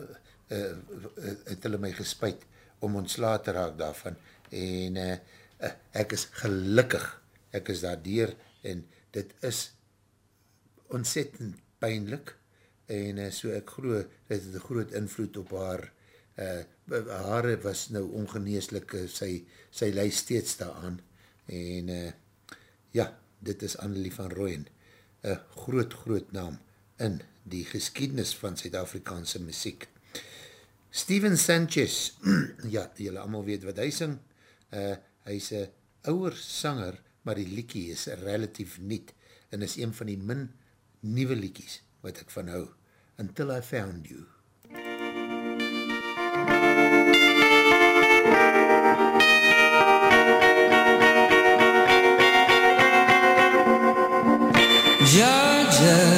uh, uh, het hulle my gespuit om ontsla te raak daarvan, en uh, ek is gelukkig, ek is daar dier, en dit is ontzettend pijnlik, en uh, so ek glo, dit het een groot invloed op haar, uh, haar was nou ongeneeslik, sy, sy lei steeds daaraan, en uh, ja, dit is Annelie van Rooyen, een groot, groot naam in die geschiedenis van Suid-Afrikaanse muziek. Steven Sanchez, ja, julle allemaal weet wat hy sing, uh, hy is een ouwer sanger, maar die liekie is relatief niet, en is een van die min nieuwe liekies wat ek van hou, Until I Found You. Georgia,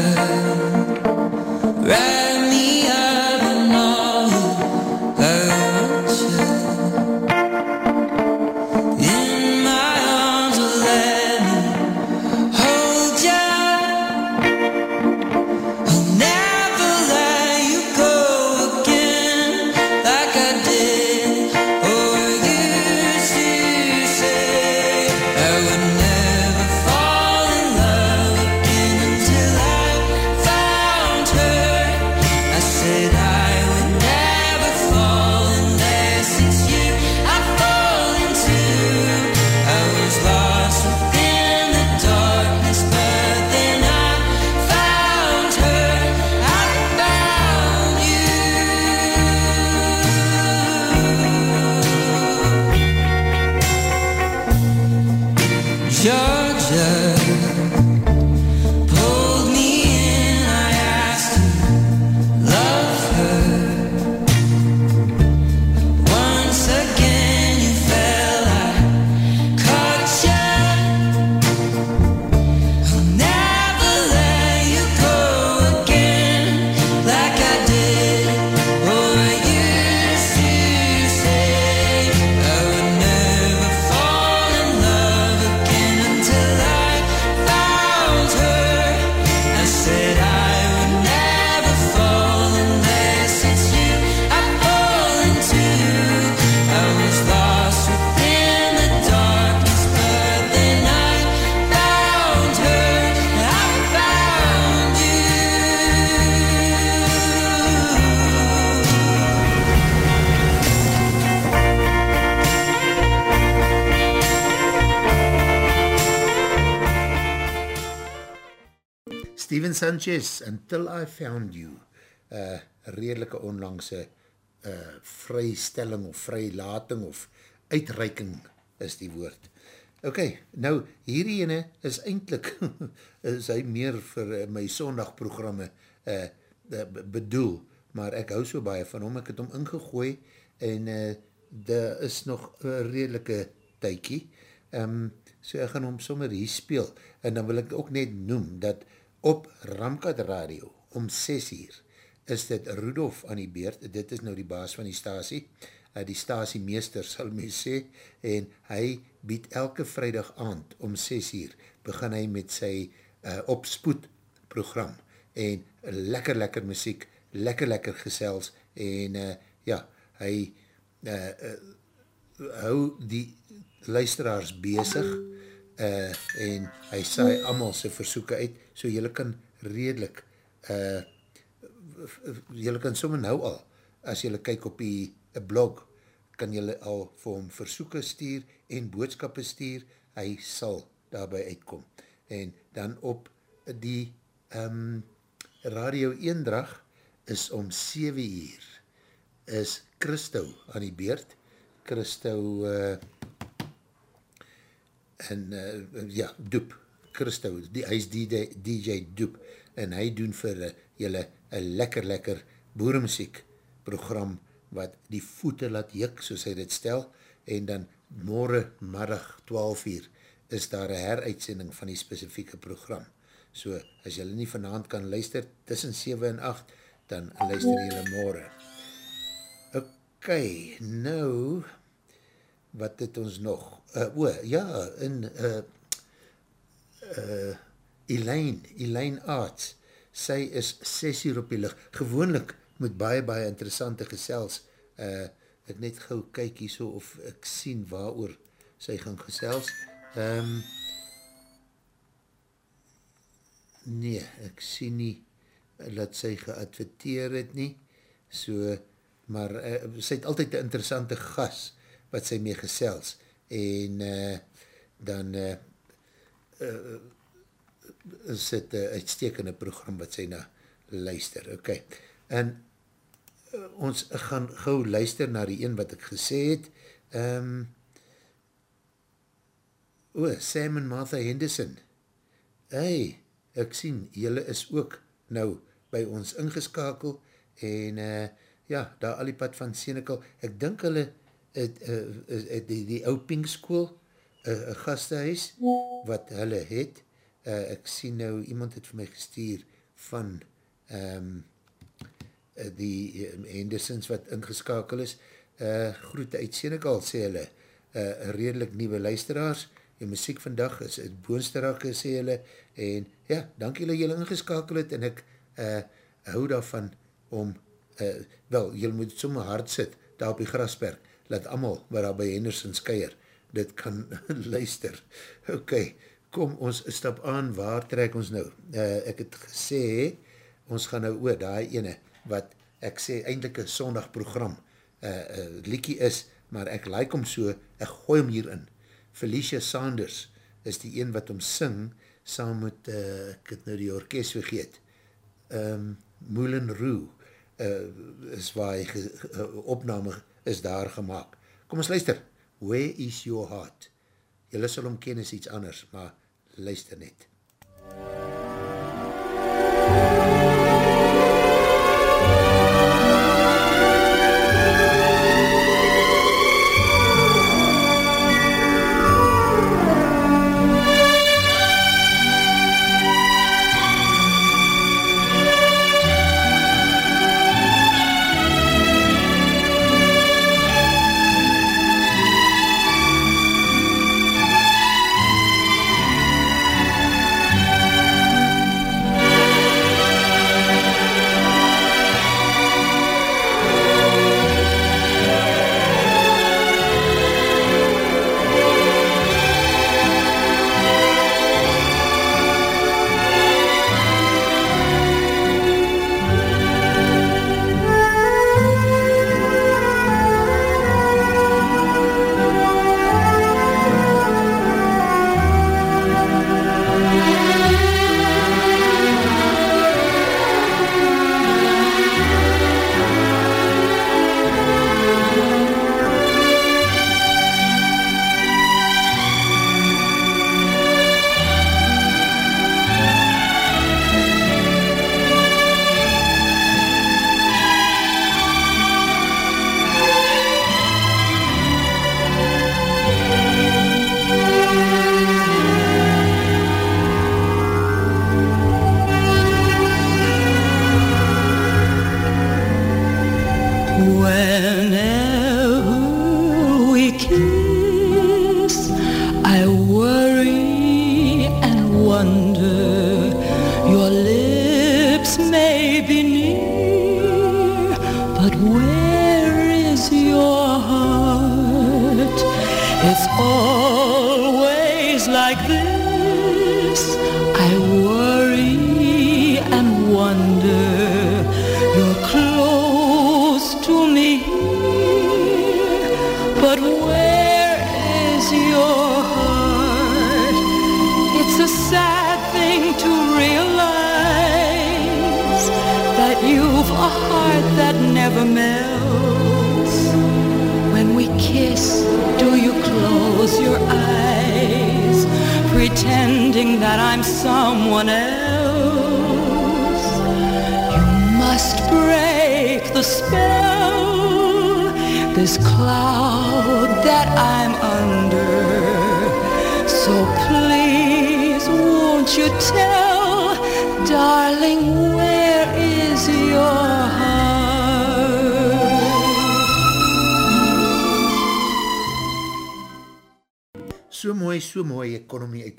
Sanchez, Until I Found You, uh, redelike onlangse uh, vrystelling of vrylating of uitreiking is die woord. Ok, nou hierdie ene is eindelijk, is hy meer vir uh, my sondagprogramme uh, uh, bedoel, maar ek hou so baie van hom, ek het hom ingegooi en uh, daar is nog redelike tykie, um, so ek gaan hom sommer hier speel, en dan wil ek ook net noem, dat op Ramkat Radio, om 6 uur, is dit Rudolf aan die beurt, dit is nou die baas van die stasie, uh, die stasiemeester sal my sê, en hy bied elke vrijdag aand om 6 uur, begin hy met sy uh, opspoed program, en lekker lekker muziek, lekker lekker gesels, en uh, ja, hy uh, uh, hou die luisteraars bezig, uh, en hy saai allemaal sy versoeken uit, so jylle kan redelijk uh, jylle kan sommer nou al, as jylle kyk op die blog, kan jylle al vir hom versoeken stuur en boodskappe stuur, hy sal daarby uitkom. En dan op die um, radio eendrag is om 7 uur, is Christo aan die beurt, Christo uh, en uh, ja, Doep, Christo, die, hy is DJ, DJ Doep, en hy doen vir jylle een lekker lekker boeremuziek program wat die voete laat jik, soos hy dit stel, en dan morgen middag 12 uur is daar een heruitsending van die specifieke program. So, as jylle nie vanavond kan luister, tussen 7 en 8, dan luister jylle morgen. Ok, nou, wat het ons nog? Uh, o, ja, in uh, uh, Elaine, Elaine Arts, sy is 6 uur op die licht. Gewoonlik moet baie, baie interessante gesels. Uh, ek net gauw kyk hier so of ek sien waar oor sy gaan gesels. Um, nee, ek sien nie dat sy geadverteer het nie. So, maar uh, sy het altyd een interessante gas wat sy mee gesels. En uh, dan uh, uh, is dit een uitstekende program wat sy na luister. Ok, en uh, ons gaan gauw luister na die een wat ek gesê het. Um, o, Sam en Martha Henderson. Hey, ek sien, jylle is ook nou by ons ingeskakel en uh, ja, daar al die pad van Senekal. Ek dink hulle het, uh, het die, die ou Pink School, een gastehuis, wat hulle het, uh, ek sien nou, iemand het vir my gestuur van um, die uh, Hendersons wat ingeskakel is, uh, groete uit Senekal, sê hulle, uh, redelijk nieuwe luisteraars, die muziek vandag is het boonsterake, sê hulle, en ja, dank julle julle ingeskakel het, en ek uh, hou daarvan om, uh, wel, julle moet somme hard sit, daar op die grasperk, laat amal, waar daar by Hendersons keier, dit kan luister. Okay kom ons stap aan, waar trek ons nou? Uh, ek het gesê, ons gaan nou oor die ene, wat ek sê eindelijk een sondag program uh, uh, liekie is, maar ek like om so, ek gooi hom hierin. Felicia Sanders is die een wat hom sing, saam met, uh, ek het nou die orkest vergeet, um, Moulin Roux, uh, is waar hy ge, uh, opname is daar gemaakt. Kom ons luister, Where is your heart? Julle sal hom ken is iets anders, maar luister net. Whenever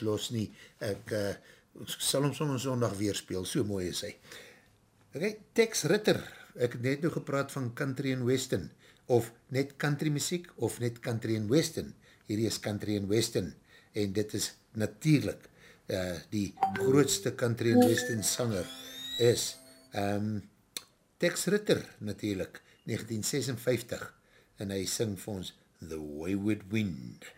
hom nie. Ek uh, sal hom soms zondag weer speel, so mooi is hy. Ok, Tex Ritter, ek het net nou gepraat van country and western, of net country muziek, of net country and western. Hierdie is country and western, en dit is natuurlijk uh, die grootste country and western sanger is um, Tex Ritter natuurlijk, 1956, en hy sing vir ons The Wayward Wind.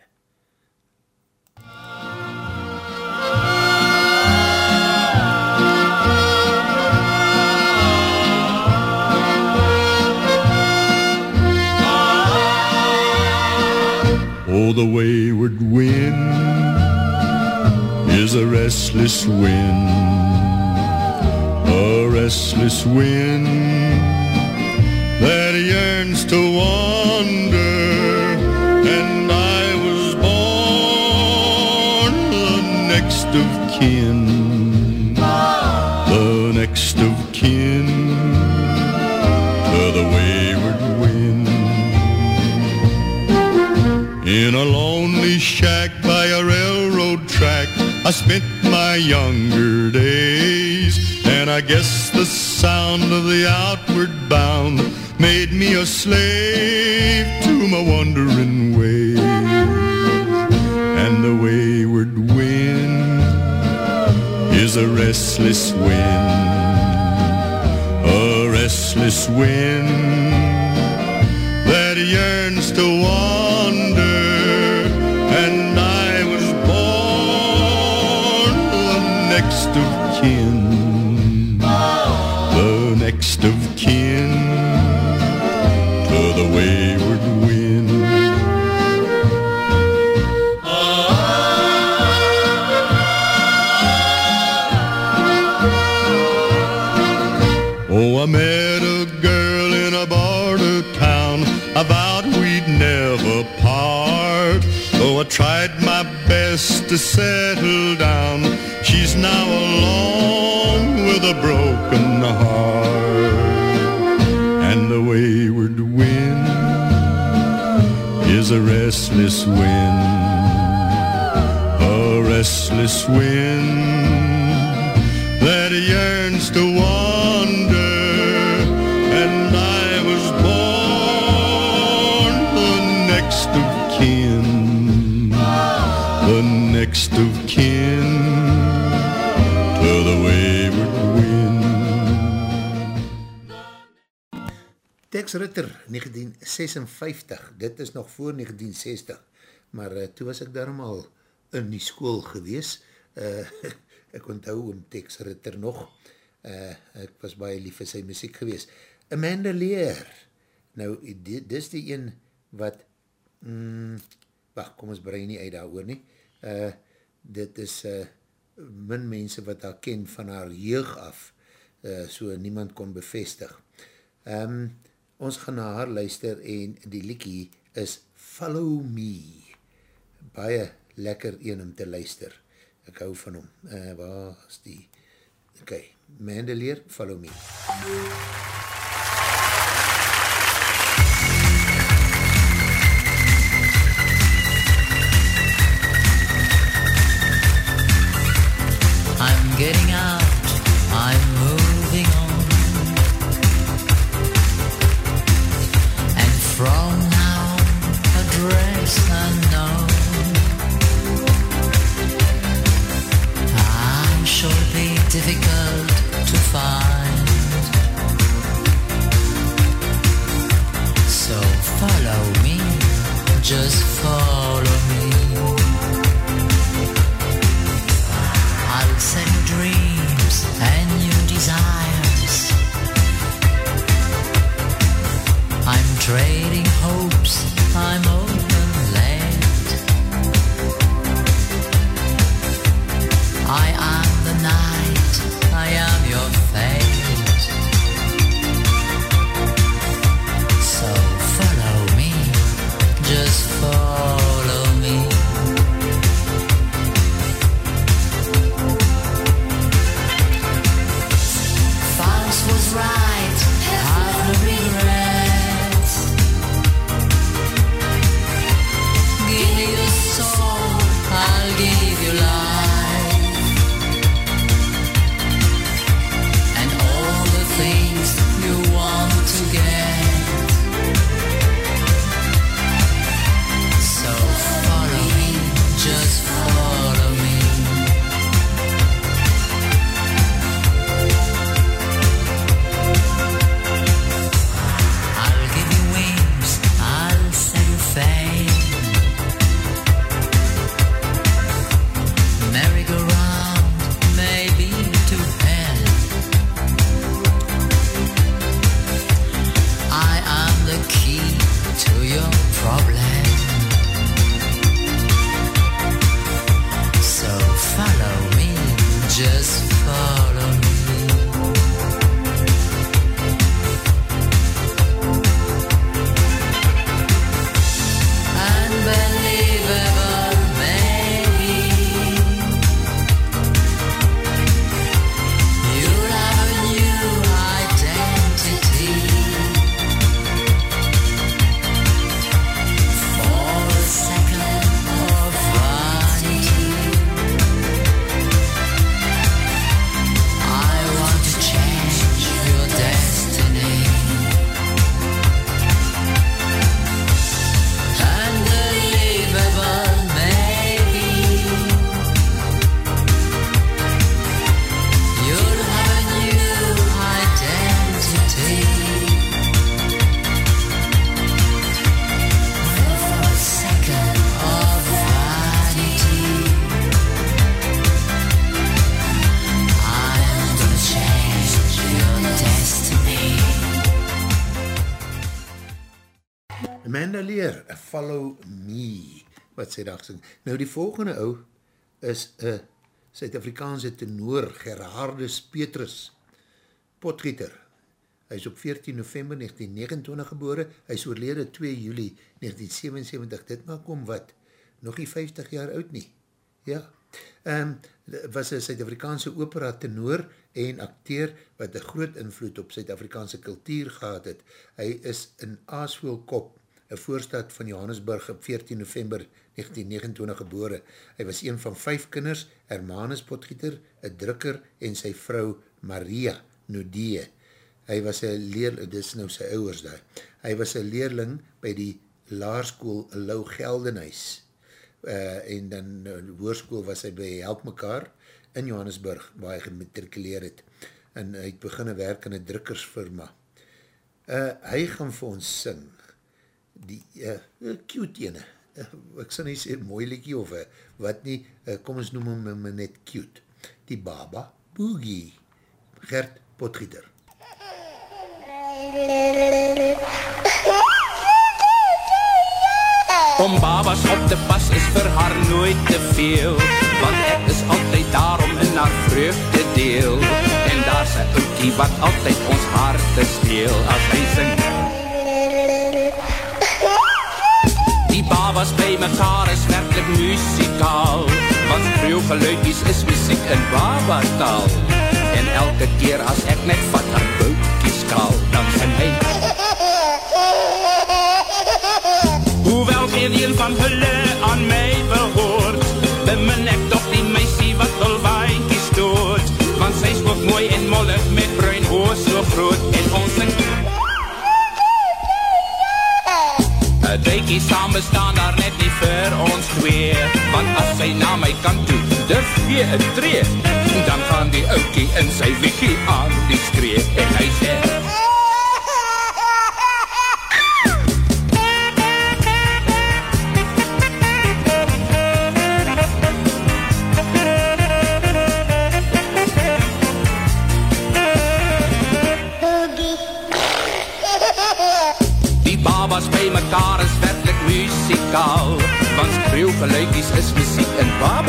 Oh, the wayward wind is a restless wind, a restless wind that yearns to wander. And I was born the next of kin, the next of kin In a lonely shack by a railroad track, I spent my younger days. And I guess the sound of the outward bound made me a slave to my wandering ways. And the wayward wind is a restless wind, a restless wind that yearns to wander. Next of kin, the next of kin to the wayward wind. Oh, I met a girl in a border town. I vowed we'd never part. Though I tried my best to settle down, she's now alone with a broken heart. And the wayward wind is a restless wind, a restless wind that yearns to wander. And I was born the next of kin, the next of kin Tex Ritter, 1956, dit is nog voor 1960, maar uh, toe was ek daarom al in die school gewees, uh, ek onthou om Tex Ritter nog, uh, ek was baie lief vir sy muziek gewees. Amanda Lear, nou dit, dit is die een wat, mm, wacht, kom ons brein nie uit daar oor nie, uh, dit is uh, min mense wat haar ken van haar jeug af, uh, so niemand kon bevestig. Um, Ons gaan na haar luister en die liekie is Follow Me. Baie lekker een om te luister. Ek hou van hom. Uh, waar is die? Ok, Mandeleer, Follow Me. MUZIEK getting out. I'm moving. From now, unknown. I'm sure be difficult to find. So follow me, just follow me. I'll send dreams and new desires. Trading hopes, I'm open land. I am the night, I am your fate. Follow Me, wat sy daar gesing. Nou die volgende ou is een Suid-Afrikaanse tenor, Gerardus Petrus, potgieter. Hy is op 14 november 1929 gebore, hy is oorlede 2 juli 1977, dit maak om wat, nog nie 50 jaar oud nie. Ja, um, was een Suid-Afrikaanse opera tenor en acteur wat een groot invloed op Suid-Afrikaanse kultuur gehad het. Hy is in Aasvoelkop, een voorstad van Johannesburg op 14 november 1929 gebore. Hy was een van vijf kinders, Hermanus Potgieter, een drukker en sy vrou Maria Nudee. Hy was een leer, dit is nou sy ouwers daar, hy was een leerling by die laarskoel Lou Geldenhuis. Uh, en dan uh, hoorskoel was hy by Help Mekaar in Johannesburg, waar hy gematrikuleer het. En hy het beginne werk in een drukkersfirma. Uh, hy gaan vir ons sing, die uh, cute ene, uh, ek sal nie sê mooi liekie of uh, wat nie, uh, kom ons noem hom maar net cute, die Baba Boogie, Gert Potgieter. Om babas op te pas is vir haar nooit te veel Want ek is altyd daarom in haar vreugde deel. En daar's een ookie wat altyd ons harte steel. As hy sing Babas by mekaar is werkelijk muzikaal. Want skreeuwgeluidies is muziek in babataal En elke keer as ek net vat haar boutkies kaal Dan sing hy Hoewel geen een van hulle aan my Deikie saam bestaan daar net nie vir ons twee. Want as sy na my kant toe durf gee een tree Dan gaan die oukie in sy wiekie aan die skree. En hy sê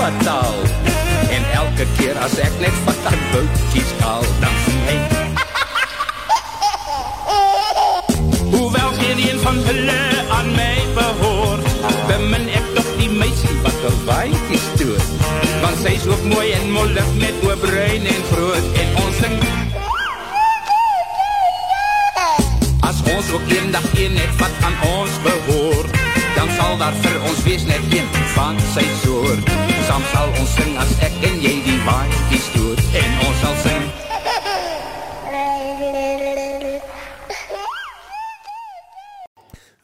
in babataal En elke keer as ek net vat aan boutjies kaal Dan sing hy Hoewel geen een van hulle aan my behoort Bemin ek toch die meisie wat al waaikies stoot. Want sy is ook mooi en mollig met oor bruin en groot. En ons sing As ons ook een dag een net wat aan ons behoort Dan sal daar vir ons wees net een van sy soort Sam sal ons sing as ek en jy die waaikies stoot En ons sal sing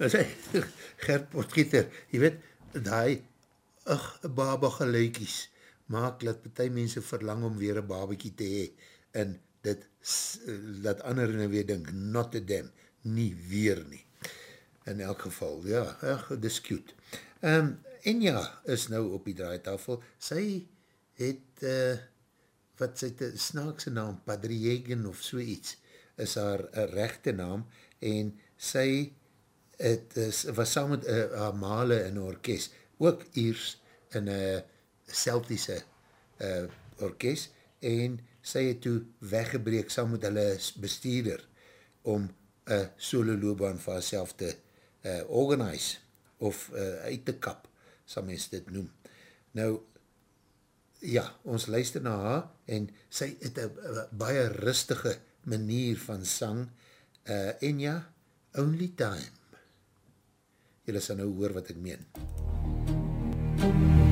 hy, Gert Potgieter, jy weet, die, ach, baba geluikies, maak dat partij mense verlang om weer een babiekie te hee, en dit, dat ander nou weer denk, not a damn, nie weer nie. In elk geval, ja, ach, dis cute. Um, en ja, is nou op die draaitafel, sy het, uh, wat sy te snaakse naam, Padriegen of so iets, is haar uh, rechte naam, en sy het is, was saam met uh, haar male in orkest, ook eers in een Celtische uh, orkest, en sy het toe weggebreek saam met hulle bestuurder, om een solo loopbaan vir haarself te uh, organise, of uh, uit te kap, sal mens dit noem. Nou, ja, ons luister na haar, en sy het een baie rustige manier van sang, uh, en ja, Only Time. Julle sal nou hoor wat ek meen. Who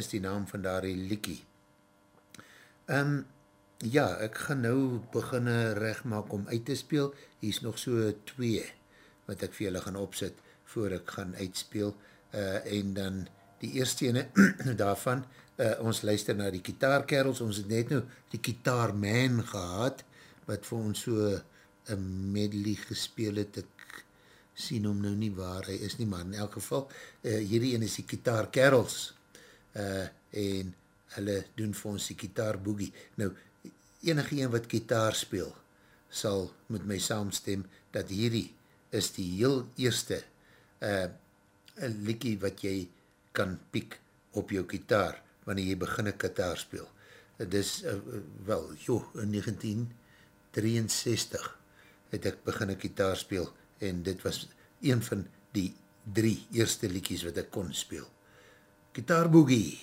is die naam van daar die liekie. Um, ja, ek gaan nou beginne recht maak om uit te speel. Hier is nog so twee wat ek vir julle gaan opsit voor ek gaan uitspeel. Uh, en dan die eerste ene daarvan, uh, ons luister na die kitaarkerels, ons het net nou die kitaarman gehad, wat vir ons so een medley gespeel het, ek sien hom nou nie waar hy is nie, maar in elk geval, uh, hierdie ene is die kitaarkerels, uh, en hulle doen vir ons die kitaarboogie. Nou, enige een wat kitaar speel, sal met my saamstem, dat hierdie is die heel eerste uh, liekie wat jy kan piek op jou kitaar, wanneer jy begin een kitaar speel. dis, uh, wel, joh, in 1963 het ek begin ek gitaar speel en dit was een van die drie eerste liedjies wat ek kon speel. Gitaar Boogie.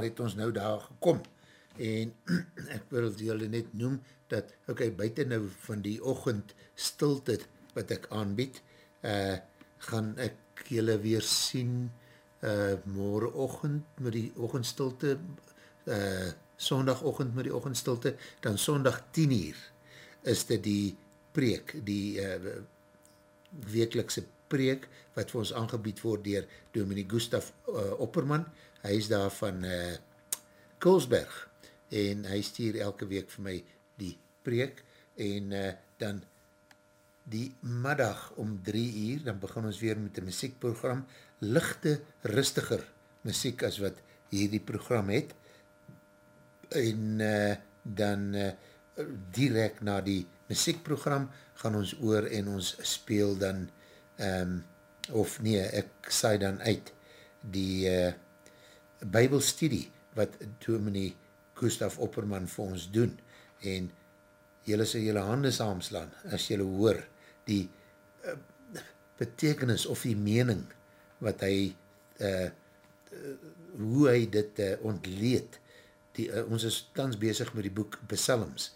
Daar het ons nou daar gekom en ek wil julle net noem dat, ok, buiten nou van die ochend stilte wat ek aanbied, uh, gaan ek julle weer sien uh, morgenochtend met die ochendstilte, uh, sondagochtend met die ochendstilte, dan sondag 10 uur is dit die preek, die uh, wekelikse preek wat vir ons aangebied word dier Dominie Gustaf uh, Opperman. Hy is daar van uh, Kulsberg en hy stuur elke week vir my die preek en uh, dan die middag om drie uur, dan begin ons weer met die muziekprogram, lichte, rustiger muziek as wat hierdie program het. En uh, dan uh, direct na die muziekprogram gaan ons oor en ons speel dan um, of nee, ek saai dan uit die uh, bybelstudie wat dominee Gustaf Opperman vir ons doen en jylle sal jylle handen saamslaan as jylle hoor die uh, betekenis of die mening wat hy uh, hoe hy dit uh, ontleed die, uh, ons is tans bezig met die boek Psalms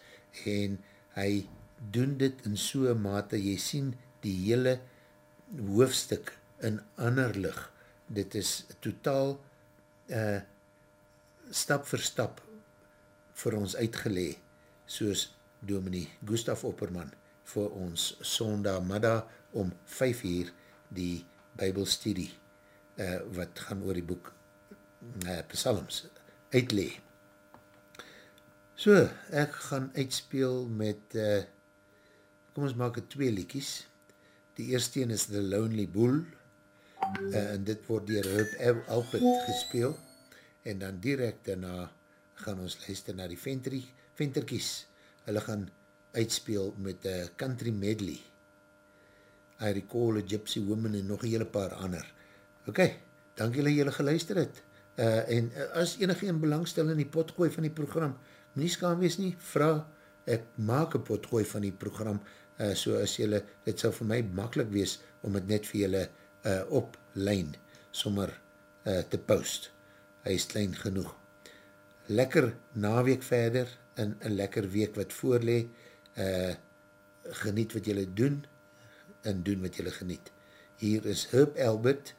en hy doen dit in so'n mate, jy sien die hele hoofstuk in ander lig. Dit is totaal uh, stap vir stap vir ons uitgelee, soos dominee Gustaf Opperman vir ons sondagmiddag om 5 uur die bybelstudie uh, wat gaan oor die boek uh, Psalms uitlee. So, ek gaan uitspeel met, uh, kom ons maak het twee liekies. Die eerste een is The Lonely Bull, en dit word dier Herb Alpert gespeel, en dan direct daarna gaan ons luister na die venterie, venterkies. Hulle gaan uitspeel met uh, Country Medley. I Recall a Gypsy Woman en nog een hele paar ander. Ok, dank julle julle geluister het. Uh, en uh, as enige een belangstel in die potgooi van die program, nie skaam wees nie, vraag, ek maak een potgooi van die program, uh, so as jylle, dit sal vir my makkelijk wees, om het net vir jylle uh, op lijn, sommer uh, te post. Hy is klein genoeg. Lekker naweek verder, en een lekker week wat voorlee, uh, geniet wat jylle doen, en doen wat jylle geniet. Hier is Herb Albert,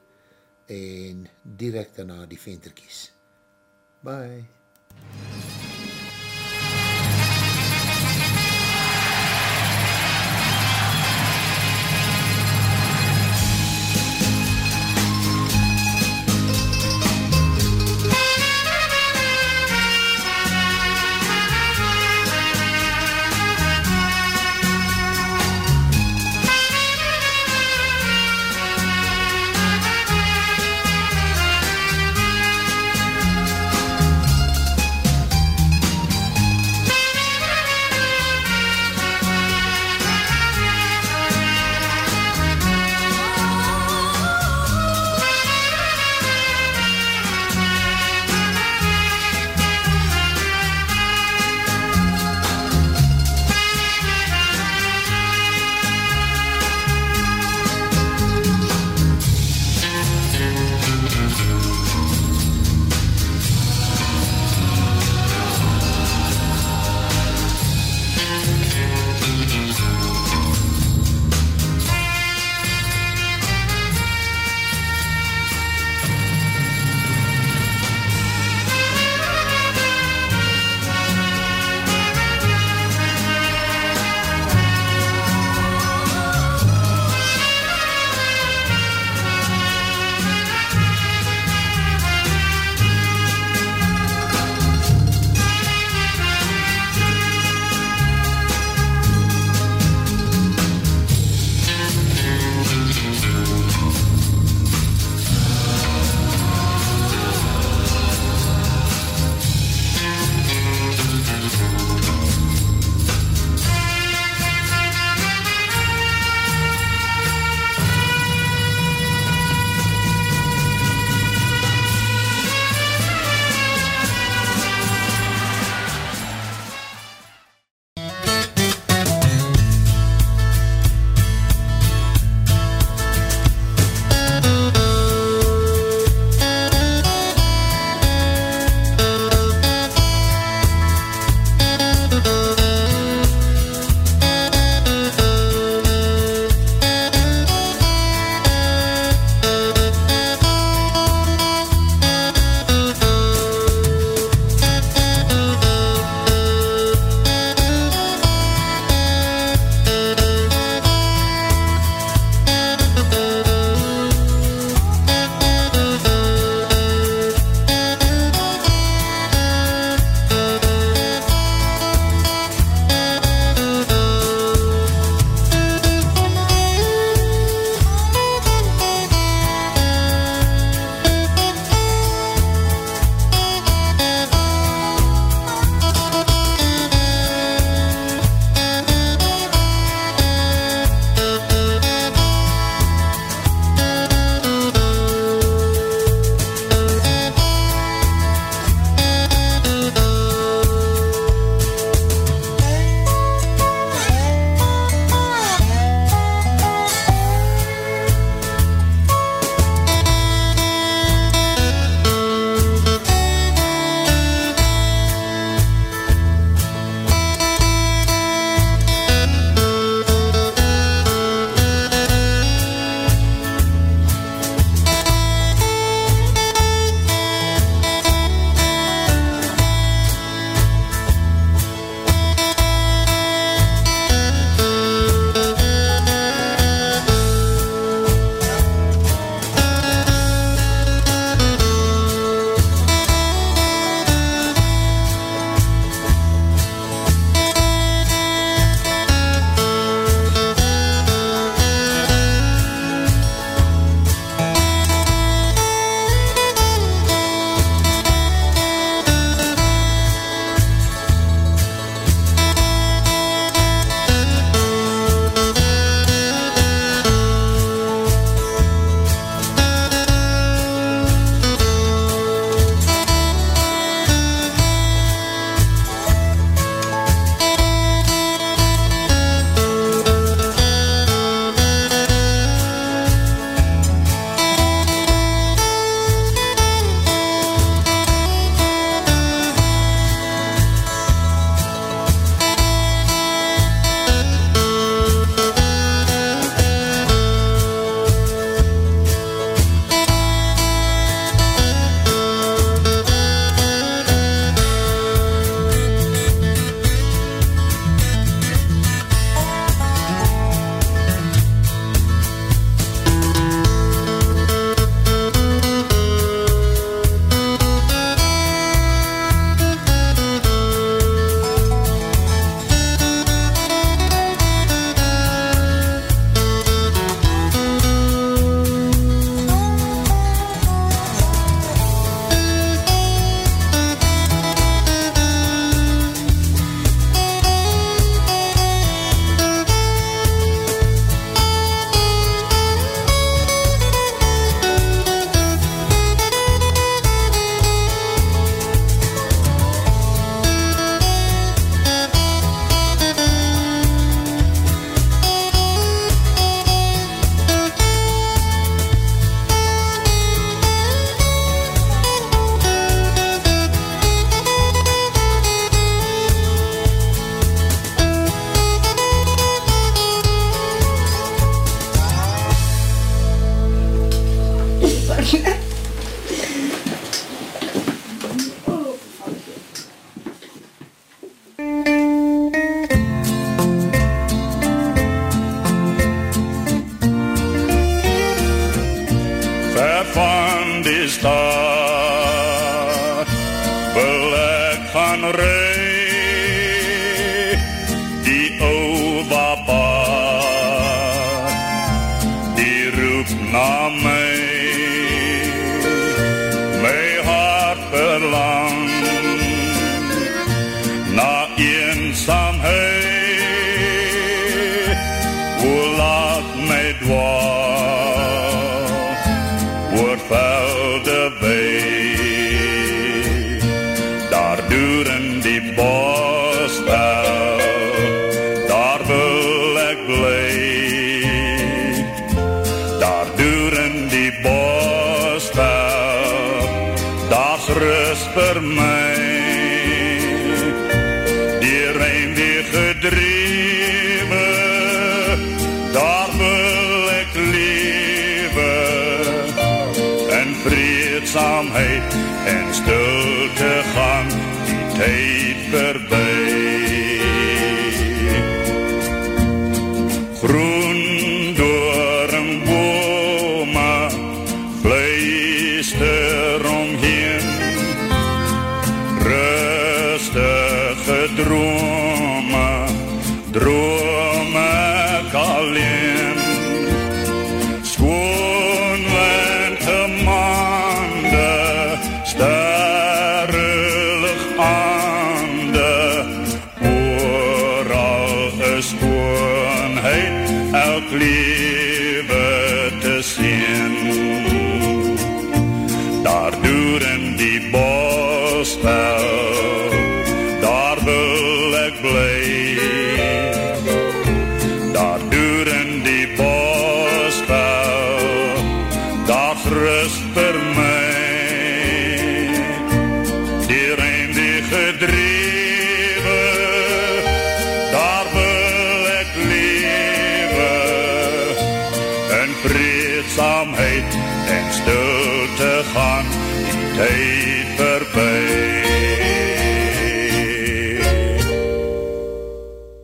en direct daarna die venterkies. Bye.